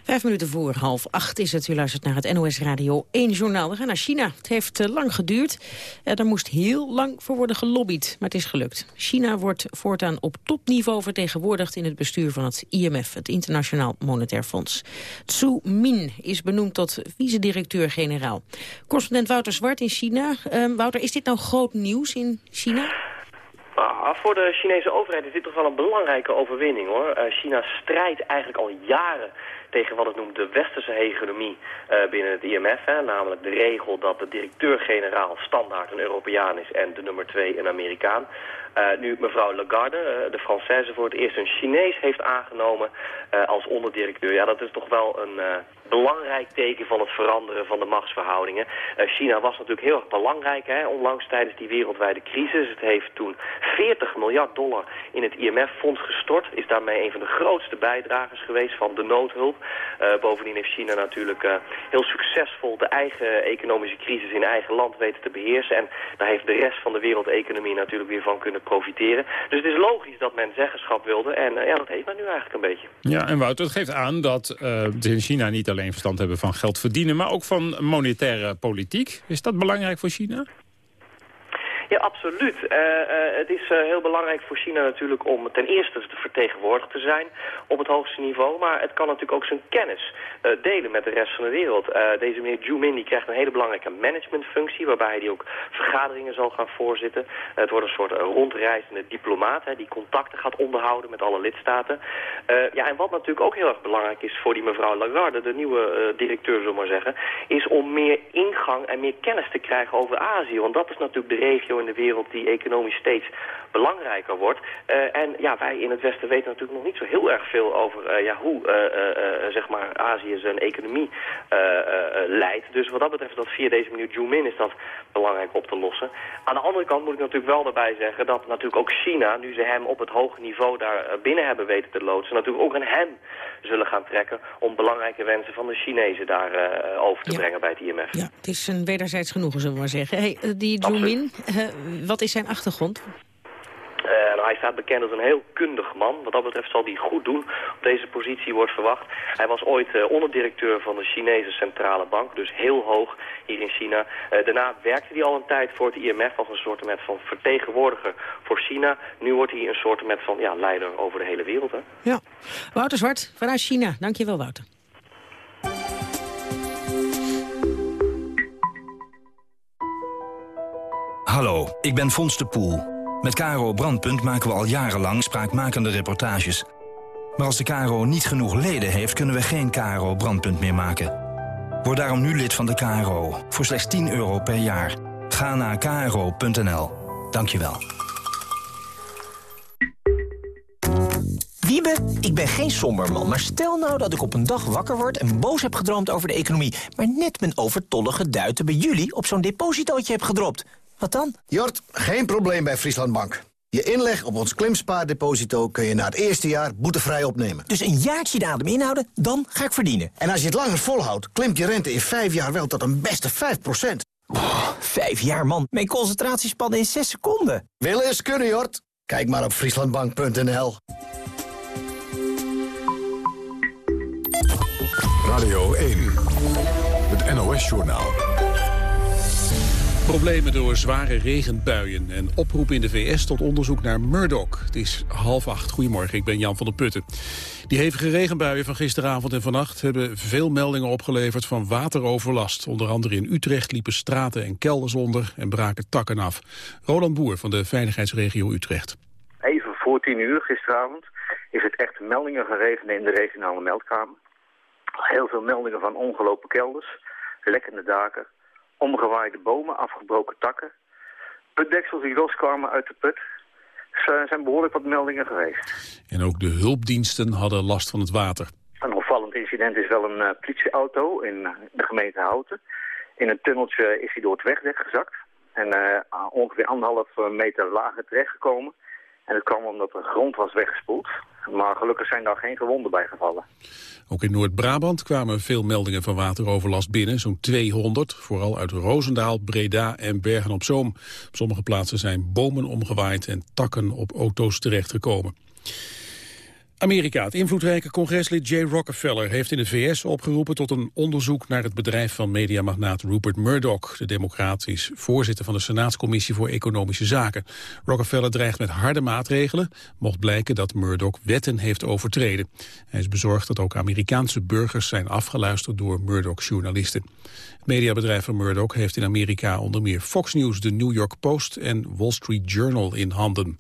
Vijf minuten voor half acht is het. U luistert naar het NOS Radio 1 journaal. We gaan naar China. Het heeft eh, lang geduurd. Uh, daar moest heel lang voor worden gelobbyd, maar het is gelukt. China wordt voortaan op topniveau vertegenwoordigd... in het bestuur van het IMF, het Internationaal Monetair Fonds. Tsu Min is benoemd tot vice-directeur-generaal. Correspondent Wouter Zwart in China. Uh, Wouter, is dit nou groot nieuws in China? Ah, voor de Chinese overheid is dit toch wel een belangrijke overwinning hoor. Uh, China strijdt eigenlijk al jaren tegen wat het noemt de westerse hegemonie uh, binnen het IMF. Hè, namelijk de regel dat de directeur-generaal standaard een Europeaan is en de nummer twee een Amerikaan. Uh, nu mevrouw Lagarde, de Française, voor het eerst een Chinees heeft aangenomen als onderdirecteur. Ja, dat is toch wel een belangrijk teken van het veranderen van de machtsverhoudingen. China was natuurlijk heel erg belangrijk, hè, onlangs tijdens die wereldwijde crisis. Het heeft toen 40 miljard dollar in het IMF-fonds gestort. Is daarmee een van de grootste bijdragers geweest van de noodhulp. bovendien heeft China natuurlijk heel succesvol de eigen economische crisis in eigen land weten te beheersen. En daar heeft de rest van de wereldeconomie natuurlijk weer van kunnen profiteren. Dus het is logisch dat men zeggenschap wilde. En ja, dat heeft men nu eigenlijk een beetje. Ja, en Wouter, het geeft aan dat China niet alleen verstand hebben van geld verdienen... maar ook van monetaire politiek. Is dat belangrijk voor China? Ja, absoluut. Uh, uh, het is uh, heel belangrijk voor China natuurlijk om ten eerste te vertegenwoordigd te zijn op het hoogste niveau. Maar het kan natuurlijk ook zijn kennis delen met de rest van de wereld. deze meneer Zhu Min die krijgt een hele belangrijke managementfunctie waarbij hij ook vergaderingen zal gaan voorzitten. het wordt een soort rondreizende diplomaat hè, die contacten gaat onderhouden met alle lidstaten. ja, en wat natuurlijk ook heel erg belangrijk is voor die mevrouw Lagarde, de nieuwe directeur zullen maar zeggen, is om meer ingang en meer kennis te krijgen over Azië. Want dat is natuurlijk de regio in de wereld die economisch steeds belangrijker wordt. Uh, en ja, wij in het Westen weten natuurlijk nog niet zo heel erg veel over uh, ja, hoe uh, zeg maar Azië zijn economie leidt. Dus wat dat betreft dat via deze meneer Zhu Min is dat belangrijk op te lossen. Aan de andere kant moet ik natuurlijk wel daarbij zeggen dat natuurlijk ook China, nu ze hem op het hoge niveau daar binnen hebben weten te loodsen, natuurlijk ook aan hem zullen gaan trekken om belangrijke wensen van de Chinezen daar over te Ja. brengen bij het IMF. Ja, het is een wederzijds genoegen, zullen we maar zeggen. Hey, eh, die Zhu Eh, wat is zijn achtergrond? Uh, nou, hij staat bekend als een heel kundig man. Wat dat betreft zal hij goed doen. Op deze positie wordt verwacht. Hij was ooit uh, onderdirecteur van de Chinese Centrale Bank. Dus heel hoog hier in China. Uh, daarna werkte hij al een tijd voor het IMF als een soort van vertegenwoordiger voor China. Nu wordt hij een soort van ja, leider over de hele wereld. Hè? Ja. Wouter Zwart vanuit China. Dankjewel, Wouter. Hallo, ik ben Fons de Poel. Met Caro Brandpunt maken we al jarenlang spraakmakende reportages. Maar als de KRO niet genoeg leden heeft, kunnen we geen KRO Brandpunt meer maken. Word daarom nu lid van de KRO, voor slechts 10 euro per jaar. Ga naar kro.nl. Dank je wel. Wiebe, ik ben geen somber man, maar stel nou dat ik op een dag wakker word... en boos heb gedroomd over de economie... maar net mijn overtollige duiten bij jullie op zo'n depositootje heb gedropt. Wat dan? Jort, geen probleem bij Friesland Bank. Je inleg op ons klimspaardeposito kun je na het eerste jaar boetevrij opnemen. Dus een jaartje de adem inhouden, dan ga ik verdienen. En als je het langer volhoudt, klimt je rente in vijf jaar wel tot een beste 5 oh, Vijf jaar, man. Mijn concentratiespannen in zes seconden. Willen is kunnen, Jort. Kijk maar op frieslandbank.nl. Radio 1, het NOS-journaal. Problemen door zware regenbuien en oproep in de VS tot onderzoek naar Murdoch. Het is half acht. Goedemorgen, ik ben Jan van der Putten. Die hevige regenbuien van gisteravond en vannacht hebben veel meldingen opgeleverd van wateroverlast. Onder andere in Utrecht liepen straten en kelders onder en braken takken af. Roland Boer van de Veiligheidsregio Utrecht. Even voor tien uur gisteravond is het echt meldingen geregend in de regionale meldkamer. Heel veel meldingen van ongelopen kelders, lekkende daken, omgewaaide bomen, afgebroken takken. Putdeksels die loskwamen uit de put. Er zijn behoorlijk wat meldingen geweest. En ook de hulpdiensten hadden last van het water. Een opvallend incident is wel een uh, politieauto in de gemeente Houten. In een tunneltje is hij door het wegdek gezakt. En uh, ongeveer anderhalf meter lager terechtgekomen. En dat kwam omdat de grond was weggespoeld. Maar gelukkig zijn daar geen gewonden bij gevallen. Ook in Noord-Brabant kwamen veel meldingen van wateroverlast binnen, zo'n 200, vooral uit Roosendaal, Breda en Bergen-op-Zoom. Op sommige plaatsen zijn bomen omgewaaid en takken op auto's terechtgekomen. Amerika. Het invloedrijke congreslid Jay Rockefeller heeft in de VS opgeroepen tot een onderzoek naar het bedrijf van mediamagnaat Rupert Murdoch. De democraat is voorzitter van de Senaatscommissie voor Economische Zaken. Rockefeller dreigt met harde maatregelen, mocht blijken dat Murdoch wetten heeft overtreden. Hij is bezorgd dat ook Amerikaanse burgers zijn afgeluisterd door Murdoch-journalisten. Het mediabedrijf van Murdoch heeft in Amerika onder meer Fox News, de New York Post en Wall Street Journal in handen.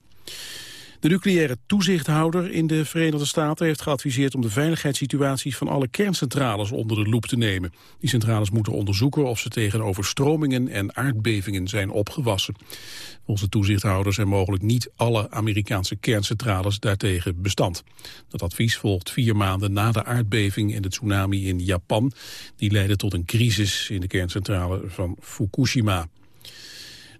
De nucleaire toezichthouder in de Verenigde Staten heeft geadviseerd om de veiligheidssituaties van alle kerncentrales onder de loep te nemen. Die centrales moeten onderzoeken of ze tegen overstromingen en aardbevingen zijn opgewassen. Volgens de toezichthouder zijn mogelijk niet alle Amerikaanse kerncentrales daartegen bestand. Dat advies volgt vier maanden na de aardbeving en de tsunami in Japan. Die leidde tot een crisis in de kerncentrale van Fukushima.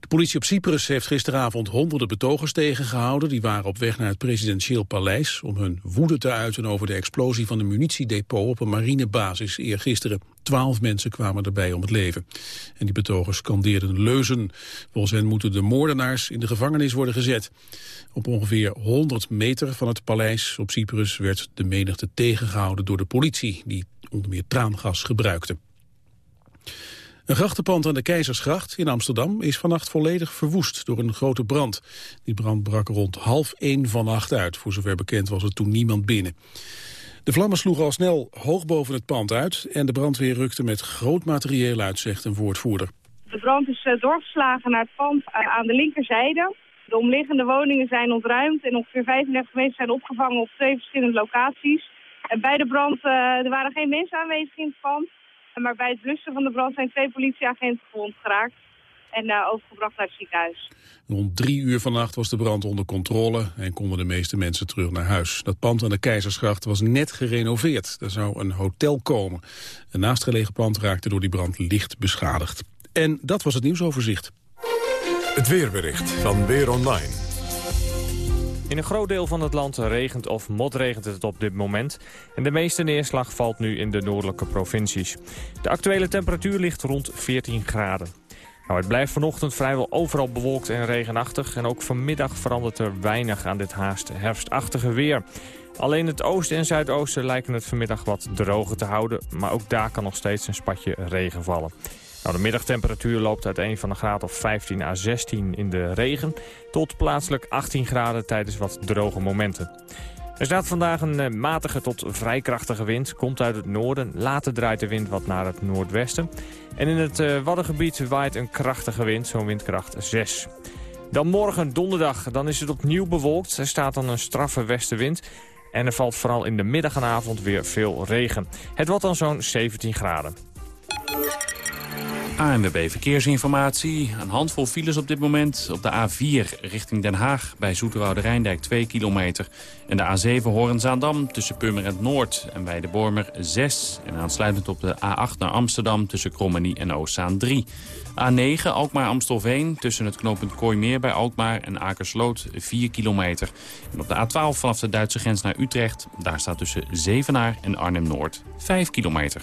De politie op Cyprus heeft gisteravond honderden betogers tegengehouden. Die waren op weg naar het presidentieel paleis om hun woede te uiten over de explosie van een munitiedepot op een marinebasis eergisteren. Twaalf mensen kwamen erbij om het leven. En die betogers scandeerden leuzen. Volgens hen moeten de moordenaars in de gevangenis worden gezet. Op ongeveer 100 meter van het paleis op Cyprus werd de menigte tegengehouden door de politie, die onder meer traangas gebruikte. Een grachtenpand aan de Keizersgracht in Amsterdam is vannacht volledig verwoest door een grote brand. Die brand brak rond half één vannacht uit. Voor zover bekend was er toen niemand binnen. De vlammen sloegen al snel hoog boven het pand uit en de brandweer rukte met groot materieel uit, zegt een woordvoerder. De brand is uh, doorgeslagen naar het pand uh, aan de linkerzijde. De omliggende woningen zijn ontruimd en ongeveer 35 mensen zijn opgevangen op twee verschillende locaties. En bij de brand, uh, er waren geen mensen aanwezig in het pand. Maar bij het blussen van de brand zijn twee politieagenten gewond geraakt en uh, overgebracht naar het ziekenhuis. Rond drie uur vannacht was de brand onder controle en konden de meeste mensen terug naar huis. Dat pand aan de Keizersgracht was net gerenoveerd. Er zou een hotel komen. Een naastgelegen pand raakte door die brand licht beschadigd. En dat was het nieuwsoverzicht. Het weerbericht van Weer Online. In een groot deel van het land regent of motregent het op dit moment. En de meeste neerslag valt nu in de noordelijke provincies. De actuele temperatuur ligt rond 14 graden. Nou, het blijft vanochtend vrijwel overal bewolkt en regenachtig. En ook vanmiddag verandert er weinig aan dit haast herfstachtige weer. Alleen het oosten en zuidoosten lijken het vanmiddag wat droger te houden. Maar ook daar kan nog steeds een spatje regen vallen. Nou, de middagtemperatuur loopt uiteen van een graad of 15 à 16 in de regen... tot plaatselijk 18 graden tijdens wat droge momenten. Er staat vandaag een eh, matige tot vrij krachtige wind. Komt uit het noorden. Later draait de wind wat naar het noordwesten. En in het uh, Waddengebied waait een krachtige wind, zo'n windkracht 6. Dan morgen donderdag, dan is het opnieuw bewolkt. Er staat dan een straffe westenwind. En er valt vooral in de middag en avond weer veel regen. Het wordt dan zo'n 17 graden. ANWB Verkeersinformatie. Een handvol files op dit moment. Op de A4 richting Den Haag bij Zoeterwoude Rijndijk 2 kilometer. En de A7 Horenzaandam tussen Purmerend Noord en Weidewormer 6. En aansluitend op de A8 naar Amsterdam tussen Krommenie en Oostzaan 3. A9 Alkmaar-Amstelveen tussen het knooppunt Kooimeer bij Alkmaar en Akersloot 4 kilometer. En op de A12 vanaf de Duitse grens naar Utrecht. Daar staat tussen Zevenaar en Arnhem-Noord 5 kilometer.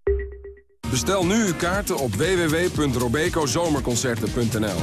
Bestel nu uw kaarten op www.robecozomerconcerten.nl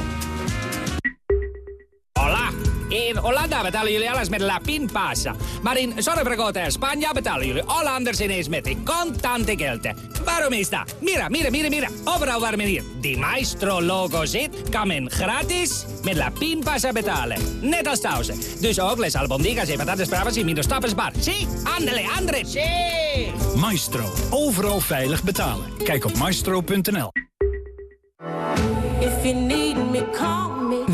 Hola! In Hollanda betalen jullie alles met La Pinpasa. Maar in Zorrevergota en Spanje betalen jullie Hollanders ineens met de contante gelden. Waarom is dat? Mira, mira, mira, mira. Overal waar men hier die Maestro-logo zit, kan men gratis met La Pinpasa betalen. Net als thuis. Dus ook les albondigas en patatas bravas y minder stappersbar. Sí, andele, andre. Sí. Maestro. Overal veilig betalen. Kijk op maestro.nl.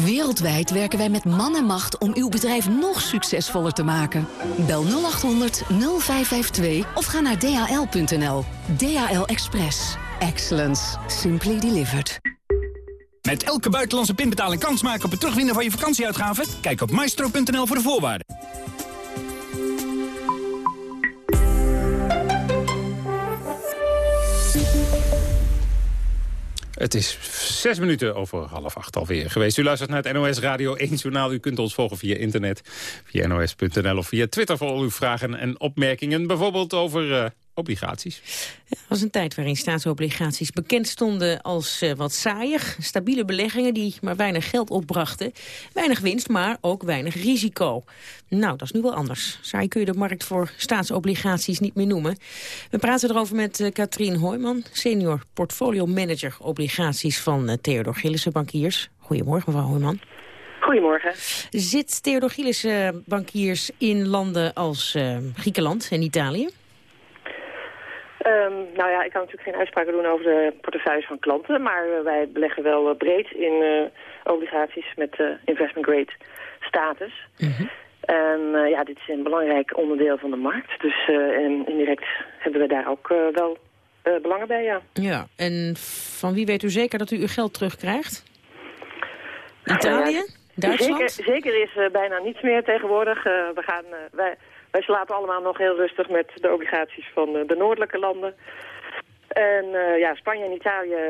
Wereldwijd werken wij met man en macht om uw bedrijf nog succesvoller te maken. Bel 0800 0552 of ga naar dhl.nl. DHL Express. Excellence. Simply delivered. Met elke buitenlandse pinbetaling kans maken op het terugwinnen van je vakantieuitgaven? Kijk op maestro.nl voor de voorwaarden. Het is zes minuten over half acht alweer geweest. U luistert naar het NOS Radio 1 Journaal. U kunt ons volgen via internet, via nos.nl of via Twitter... voor al uw vragen en opmerkingen. Bijvoorbeeld over uh, obligaties. Ja, was een tijd waarin staatsobligaties bekend stonden als uh, wat saaiig. Stabiele beleggingen die maar weinig geld opbrachten. Weinig winst, maar ook weinig risico. Nou, dat is nu wel anders. Saai kun je de markt voor staatsobligaties niet meer noemen. We praten erover met uh, Katrien Hoijman, senior portfolio manager obligaties van uh, Theodor Gillissen Bankiers. Goedemorgen, mevrouw Hoijman. Goedemorgen. Zit Theodor Gillissen Bankiers in landen als Griekenland en Italië? Um, nou ja, ik kan natuurlijk geen uitspraken doen over de portefeuilles van klanten, maar uh, wij beleggen wel uh, breed in uh, obligaties met investment grade status. -hmm. En ja, dit is een belangrijk onderdeel van de markt, dus en indirect hebben we daar ook wel belangen bij, ja. Ja, en van wie weet u zeker dat u uw geld terugkrijgt? Italië? Duitsland? Zeker, zeker is bijna niets meer tegenwoordig. we gaan, wij, wij slapen allemaal nog heel rustig met de obligaties van de noordelijke landen. En uh, ja, Spanje en Italië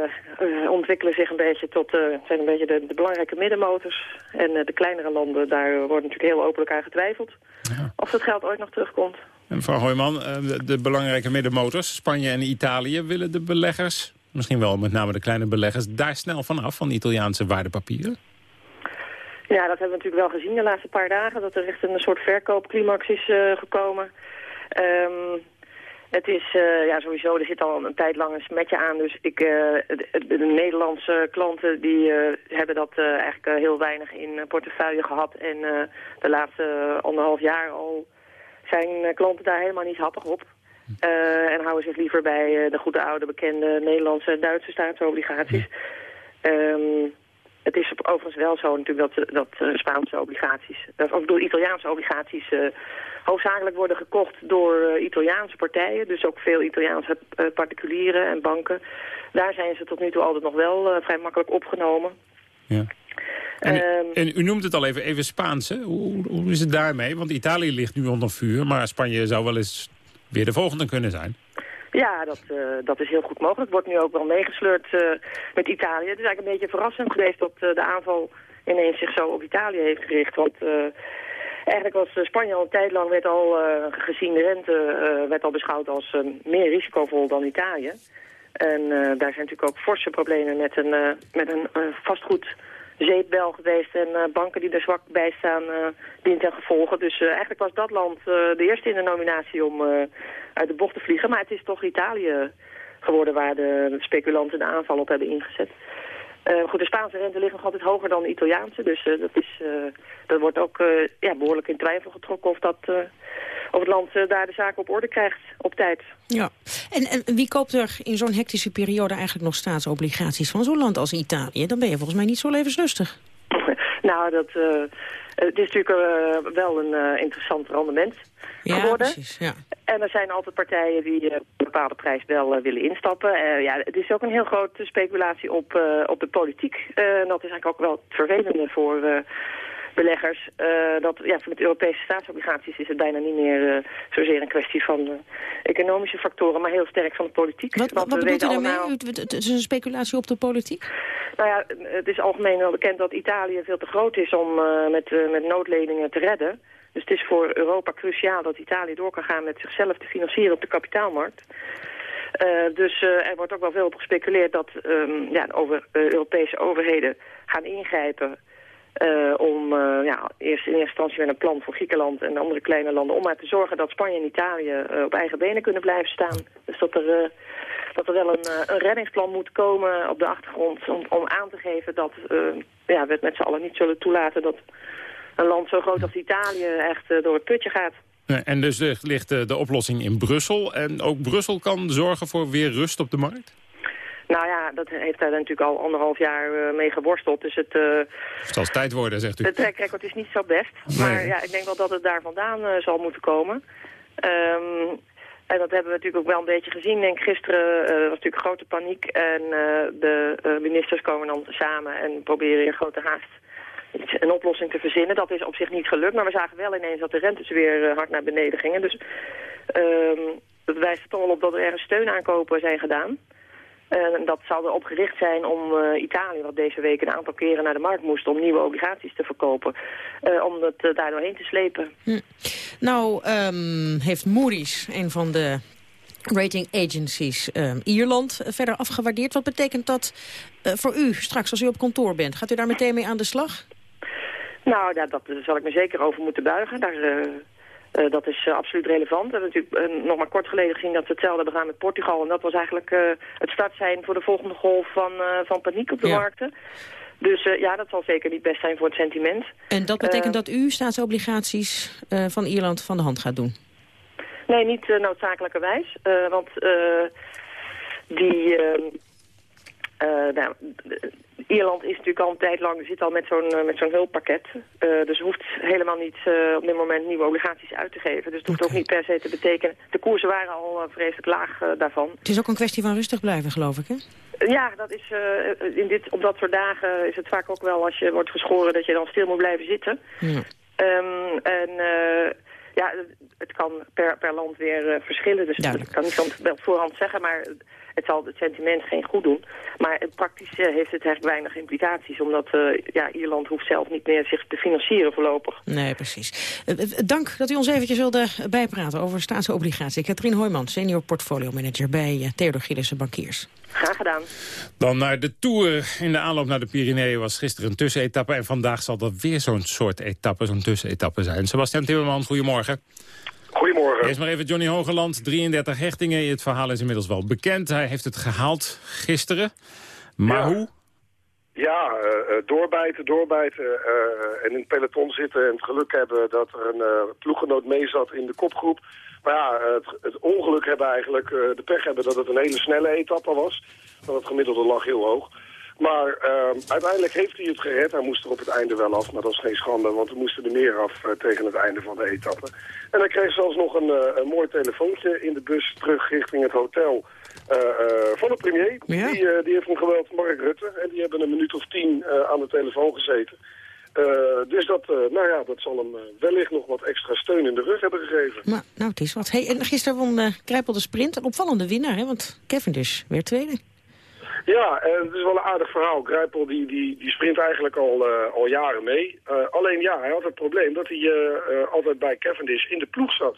uh, ontwikkelen zich een beetje tot uh, zijn een beetje de, de belangrijke middenmotors. En de kleinere landen, daar wordt natuurlijk heel openlijk aan getwijfeld. Ja. Of dat geld ooit nog terugkomt. En mevrouw Hoijman, de, de belangrijke middenmotors, Spanje en Italië, willen de beleggers, misschien wel met name de kleine beleggers, daar snel vanaf van Italiaanse waardepapieren? Ja, dat hebben we natuurlijk wel gezien de laatste paar dagen. Dat er echt een soort verkoopclimax is uh, gekomen. Um, het is uh, ja, sowieso, er zit al een tijd lang een smetje aan. Dus ik, uh, de, de, de, Nederlandse klanten die hebben dat eigenlijk heel weinig in portefeuille gehad. En de laatste anderhalf jaar al zijn klanten daar helemaal niet happig op. en houden zich liever bij de goede oude bekende Nederlandse en Duitse staatsobligaties. Um, het is overigens wel zo natuurlijk dat, dat uh, Spaanse obligaties, of door Italiaanse obligaties, uh, hoofdzakelijk worden gekocht door uh, Italiaanse partijen. Dus ook veel Italiaanse particulieren en banken. Daar zijn ze tot nu toe altijd nog wel vrij makkelijk opgenomen. Ja. En, um, en, u noemt het al even, even Spaans, hè? Hoe, hoe is het daarmee? Want Italië ligt nu onder vuur, maar Spanje zou wel eens weer de volgende kunnen zijn. Ja, dat, uh, dat is heel goed mogelijk. Wordt nu ook wel meegesleurd uh, met Italië. Het is eigenlijk een beetje verrassend geweest dat uh, de aanval ineens zich zo op Italië heeft gericht. Want eigenlijk was Spanje al een tijd lang werd al gezien de rente werd al beschouwd als meer risicovol dan Italië. En daar zijn natuurlijk ook forse problemen met een, met een vastgoed zeepbel geweest en uh, banken die er zwak bij staan uh, dient ten. Dus uh, eigenlijk was dat land de eerste in de nominatie om uit de bocht te vliegen. Maar het is toch Italië geworden waar de speculanten de aanval op hebben ingezet. Goed, de Spaanse rente ligt nog altijd hoger dan de Italiaanse. Dus dat, is, dat wordt ook ja, behoorlijk in twijfel getrokken of, dat, of het land daar de zaken op orde krijgt op tijd. Ja, en, en wie koopt er in zo'n hectische periode eigenlijk nog staatsobligaties van zo'n land als Italië? Dan ben je volgens mij niet zo levenslustig. nou, dat, het is natuurlijk wel een interessant rendement ja, geworden. Precies, ja. En er zijn altijd partijen die uh, een bepaalde prijs wel willen instappen. Ja, het is ook een heel grote speculatie op, op de politiek. En dat is eigenlijk ook wel het vervelende voor beleggers. dat, ja, met Europese staatsobligaties is het bijna niet meer zozeer een kwestie van economische factoren, maar heel sterk van de politiek. Wat, wat bedoelt u daarmee? Het is een speculatie op de politiek? Nou ja, het is algemeen wel bekend dat Italië veel te groot is om met, met noodleningen te redden. Dus het is voor Europa cruciaal dat Italië door kan gaan met zichzelf te financieren op de kapitaalmarkt. Uh, dus uh, er wordt ook wel veel op gespeculeerd dat um, ja, over, uh, Europese overheden gaan ingrijpen... om ja, eerst in eerste instantie met een plan voor Griekenland en andere kleine landen... om maar te zorgen dat Spanje en Italië op eigen benen kunnen blijven staan. Dus dat er, dat er wel een, een reddingsplan moet komen op de achtergrond... om, om aan te geven dat ja, we het met z'n allen niet zullen toelaten... dat een land zo groot als Italië echt eh, door het putje gaat. En dus ligt de oplossing in Brussel. En ook Brussel kan zorgen voor weer rust op de markt? Nou ja, dat heeft daar natuurlijk al anderhalf jaar uh, mee geworsteld. Dus het... Uh, het zal tijd worden, zegt u. Het track is niet zo best. Maar ja, ik denk wel dat het daar vandaan uh, zal moeten komen. Um, en dat hebben we natuurlijk ook wel een beetje gezien. Denk gisteren uh, was natuurlijk grote paniek. En de ministers komen dan samen en proberen in grote haast een oplossing te verzinnen. Dat is op zich niet gelukt, maar we zagen wel ineens dat de rentes weer hard naar beneden gingen. Dus um, dat wijst er toch wel op dat er ergens steunaankopen zijn gedaan. En dat zal erop gericht zijn om uh, Italië, wat deze week een aantal keren naar de markt moest... om nieuwe obligaties te verkopen, uh, om het uh, daar doorheen te slepen. Hm. Nou um, heeft Moody's, een van de rating agencies, um, Ierland verder afgewaardeerd. Wat betekent dat voor u straks als u op kantoor bent? Gaat u daar meteen mee aan de slag? Nou, ja, dat zal ik me zeker over moeten buigen. Daar, uh, uh, dat is uh, absoluut relevant. We hebben natuurlijk nog maar kort geleden gezien dat we hetzelfde hebben gedaan met Portugal. En dat was eigenlijk het start zijn voor de volgende golf van, van paniek op de ja. markten. Dus ja, dat zal zeker niet best zijn voor het sentiment. En dat betekent dat u staatsobligaties van Ierland van de hand gaat doen? Nee, niet noodzakelijkerwijs. want die... nou, Ierland is natuurlijk al een tijd lang, zit al met zo'n uh, met zo'n hulppakket. Uh, dus hoeft helemaal niet uh, op dit moment nieuwe obligaties uit te geven. Dus het hoeft okay. ook niet per se te betekenen. De koersen waren al vreselijk laag daarvan. Het is ook een kwestie van rustig blijven, geloof ik, hè? Ja, dat is, in dit, op dat soort dagen is het vaak ook wel als je wordt geschoren dat je dan stil moet blijven zitten. Ja. Um, en ja, het kan per, per land weer verschillen. Dus Duidelijk. dat kan niet van voorhand zeggen, maar het zal het sentiment geen goed doen. Maar praktisch uh, heeft het eigenlijk weinig implicaties. Omdat uh, ja, Ierland hoeft zelf niet meer zich te financieren voorlopig. Nee, precies. Uh, dank dat u ons eventjes wilde bijpraten over staatsobligatie. Katrien Hoijman, senior portfolio manager bij Theodor Bankiers. Graag gedaan. Dan naar de Tour. In de aanloop naar de Pyreneeën was gisteren een tussenetappe. En vandaag zal dat weer zo'n soort etappe, zo'n tussenetappe zijn. Sebastian Timmerman, goedemorgen. Goedemorgen. Eerst maar even Johnny Hogeland, 33 hechtingen. Het verhaal is inmiddels wel bekend. Hij heeft het gehaald gisteren. Maar ja. hoe? Ja, uh, doorbijten, doorbijten uh, en in het peloton zitten en het geluk hebben dat er een uh, ploeggenoot mee zat in de kopgroep. Maar ja, het, het ongeluk hebben eigenlijk, de pech hebben dat het een hele snelle etappe was. Want het gemiddelde lag heel hoog. Maar uh, uiteindelijk heeft hij het gered. Hij moest er op het einde wel af, maar dat is geen schande, want we moesten er meer af uh, tegen het einde van de etappe. En hij kreeg zelfs nog een, uh, een mooi telefoontje in de bus terug richting het hotel van de premier. Ja? Die, die heeft hem geweld, Mark Rutte, en die hebben een minuut of tien aan de telefoon gezeten. dus dat, nou ja, dat zal hem wellicht nog wat extra steun in de rug hebben gegeven. Maar, nou, het is wat. Hey, en gisteren won Krijpel de sprint. Een opvallende winnaar, hè? want Cavendish werd tweede. Ja, en het is wel een aardig verhaal. Grijpel die, die, die sprint eigenlijk al, uh, al jaren mee. Uh, alleen ja, hij had het probleem dat hij uh, altijd bij Cavendish in de ploeg zat.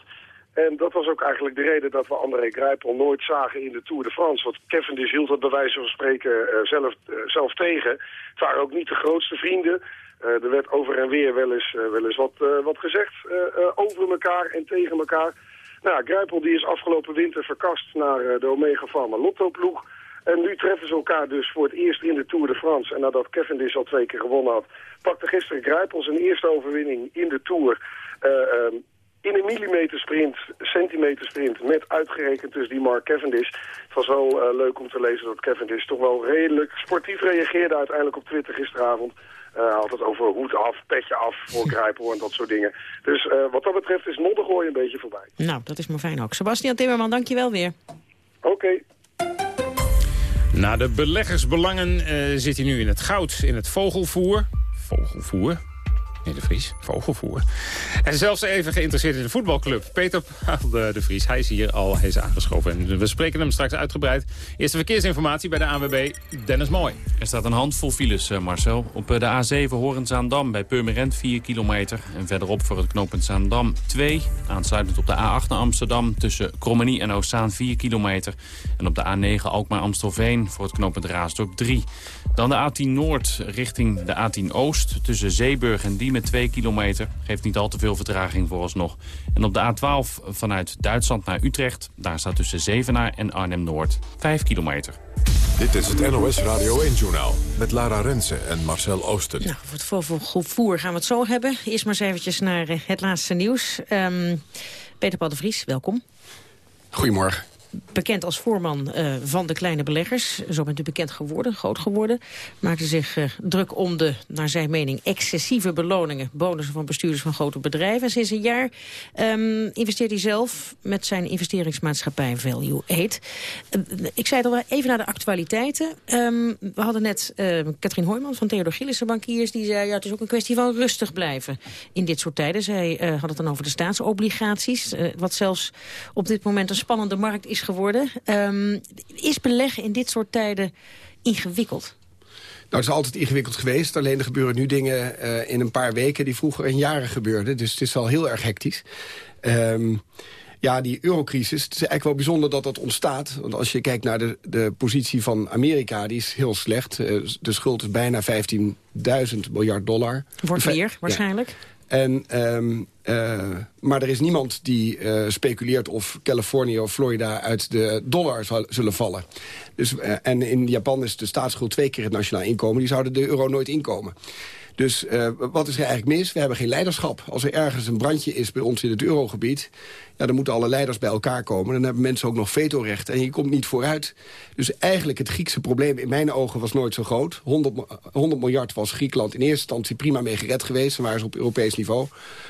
En dat was ook eigenlijk de reden dat we André Grijpel nooit zagen in de Tour de France. Want Cavendish hield dat bij wijze van spreken zelf, zelf tegen. Het waren ook niet de grootste vrienden. er werd over en weer wel eens, wel eens wat, wat gezegd over elkaar en tegen elkaar. Nou, Grijpel die is afgelopen winter verkast naar de Omega Pharma Lotto ploeg. En nu treffen ze elkaar dus voor het eerst in de Tour de France. En nadat Cavendish al twee keer gewonnen had, pakte gisteren Grijpel zijn eerste overwinning in de Tour. Uh, um, in een millimeter sprint, centimeter sprint, met uitgerekend dus die Mark Cavendish. Het was wel uh, leuk om te lezen dat Cavendish toch wel redelijk sportief reageerde uiteindelijk op Twitter gisteravond. Uh, had het over hoed af, petje af voor Grijpel en dat soort dingen. Dus uh, wat dat betreft is moddergooi een beetje voorbij. Nou, dat is maar fijn ook. Sebastian Timmerman, dankjewel weer. Oké. Okay. Na de beleggersbelangen uh, zit hij nu in het goud, in het vogelvoer. Vogelvoer? De Vries, vogelvoer. En zelfs even geïnteresseerd in de voetbalclub. Peter Paul de, de Vries, hij is hier al, hij is aangeschoven. En we spreken hem straks uitgebreid. Eerste verkeersinformatie bij de ANWB, Dennis Mooi. Er staat een handvol files, eh, Marcel. Op eh, de A7 Horenzaandam bij Purmerend 4 kilometer. En verderop voor het knooppunt Zaandam 2. Aansluitend op de A8 naar Amsterdam tussen Krommenie en Oostzaan 4 kilometer. En op de A9 Alkmaar-Amstelveen voor het knooppunt Raasdorp 3. Dan de A10 Noord richting de A10 Oost tussen Zeeburg en Diemen 2 kilometer. Geeft niet al te veel vertraging vooralsnog. En op de A12 vanuit Duitsland naar Utrecht. Daar staat tussen Zevenaar en Arnhem-Noord 5 kilometer. Dit is het NOS Radio 1-journaal met Lara Rensen en Marcel Oosten. Nou, voor het vervoer gaan we het zo hebben. Eerst maar eens eventjes naar eh, het laatste nieuws. Um, Peter Paul de Vries, welkom. Goedemorgen bekend als voorman uh, van de kleine beleggers. Zo bent u bekend geworden, groot geworden. Maakte zich uh, druk om de, naar zijn mening, excessieve beloningen. Bonussen van bestuurders van grote bedrijven. En sinds een jaar um, investeert hij zelf met zijn investeringsmaatschappij Value Aid. Uh, ik zei het al even naar de actualiteiten. Um, we hadden net Katrien Hoijman van Theodor Gillissen Bankiers. Die zei, ja, het is ook een kwestie van rustig blijven in dit soort tijden. Zij had het dan over de staatsobligaties. wat zelfs op dit moment een spannende markt is geworden. Um, is beleggen in dit soort tijden ingewikkeld? Nou, het is altijd ingewikkeld geweest. Alleen er gebeuren nu dingen uh, in een paar weken die vroeger in jaren gebeurden. Dus het is al heel erg hectisch. Um, ja, die eurocrisis, het is eigenlijk wel bijzonder dat dat ontstaat. Want als je kijkt naar de, de positie van Amerika, die is heel slecht. Uh, de schuld is bijna 15.000 miljard dollar. Wordt meer, waarschijnlijk. Ja. En, um, uh, maar er is niemand die uh, speculeert of Californië of Florida uit de dollar zullen vallen. Dus, uh, en in Japan is de staatsschuld twee keer het nationaal inkomen. Die zouden de euro nooit inkomen. Dus uh, wat is er eigenlijk mis? We hebben geen leiderschap. Als er ergens een brandje is bij ons in het eurogebied... Ja, dan moeten alle leiders bij elkaar komen. Dan hebben mensen ook nog vetorecht en je komt niet vooruit. Dus eigenlijk het Griekse probleem in mijn ogen was nooit zo groot. 100, 100 miljard was Griekenland in eerste instantie prima mee gered geweest. Dan waren ze op Europees niveau.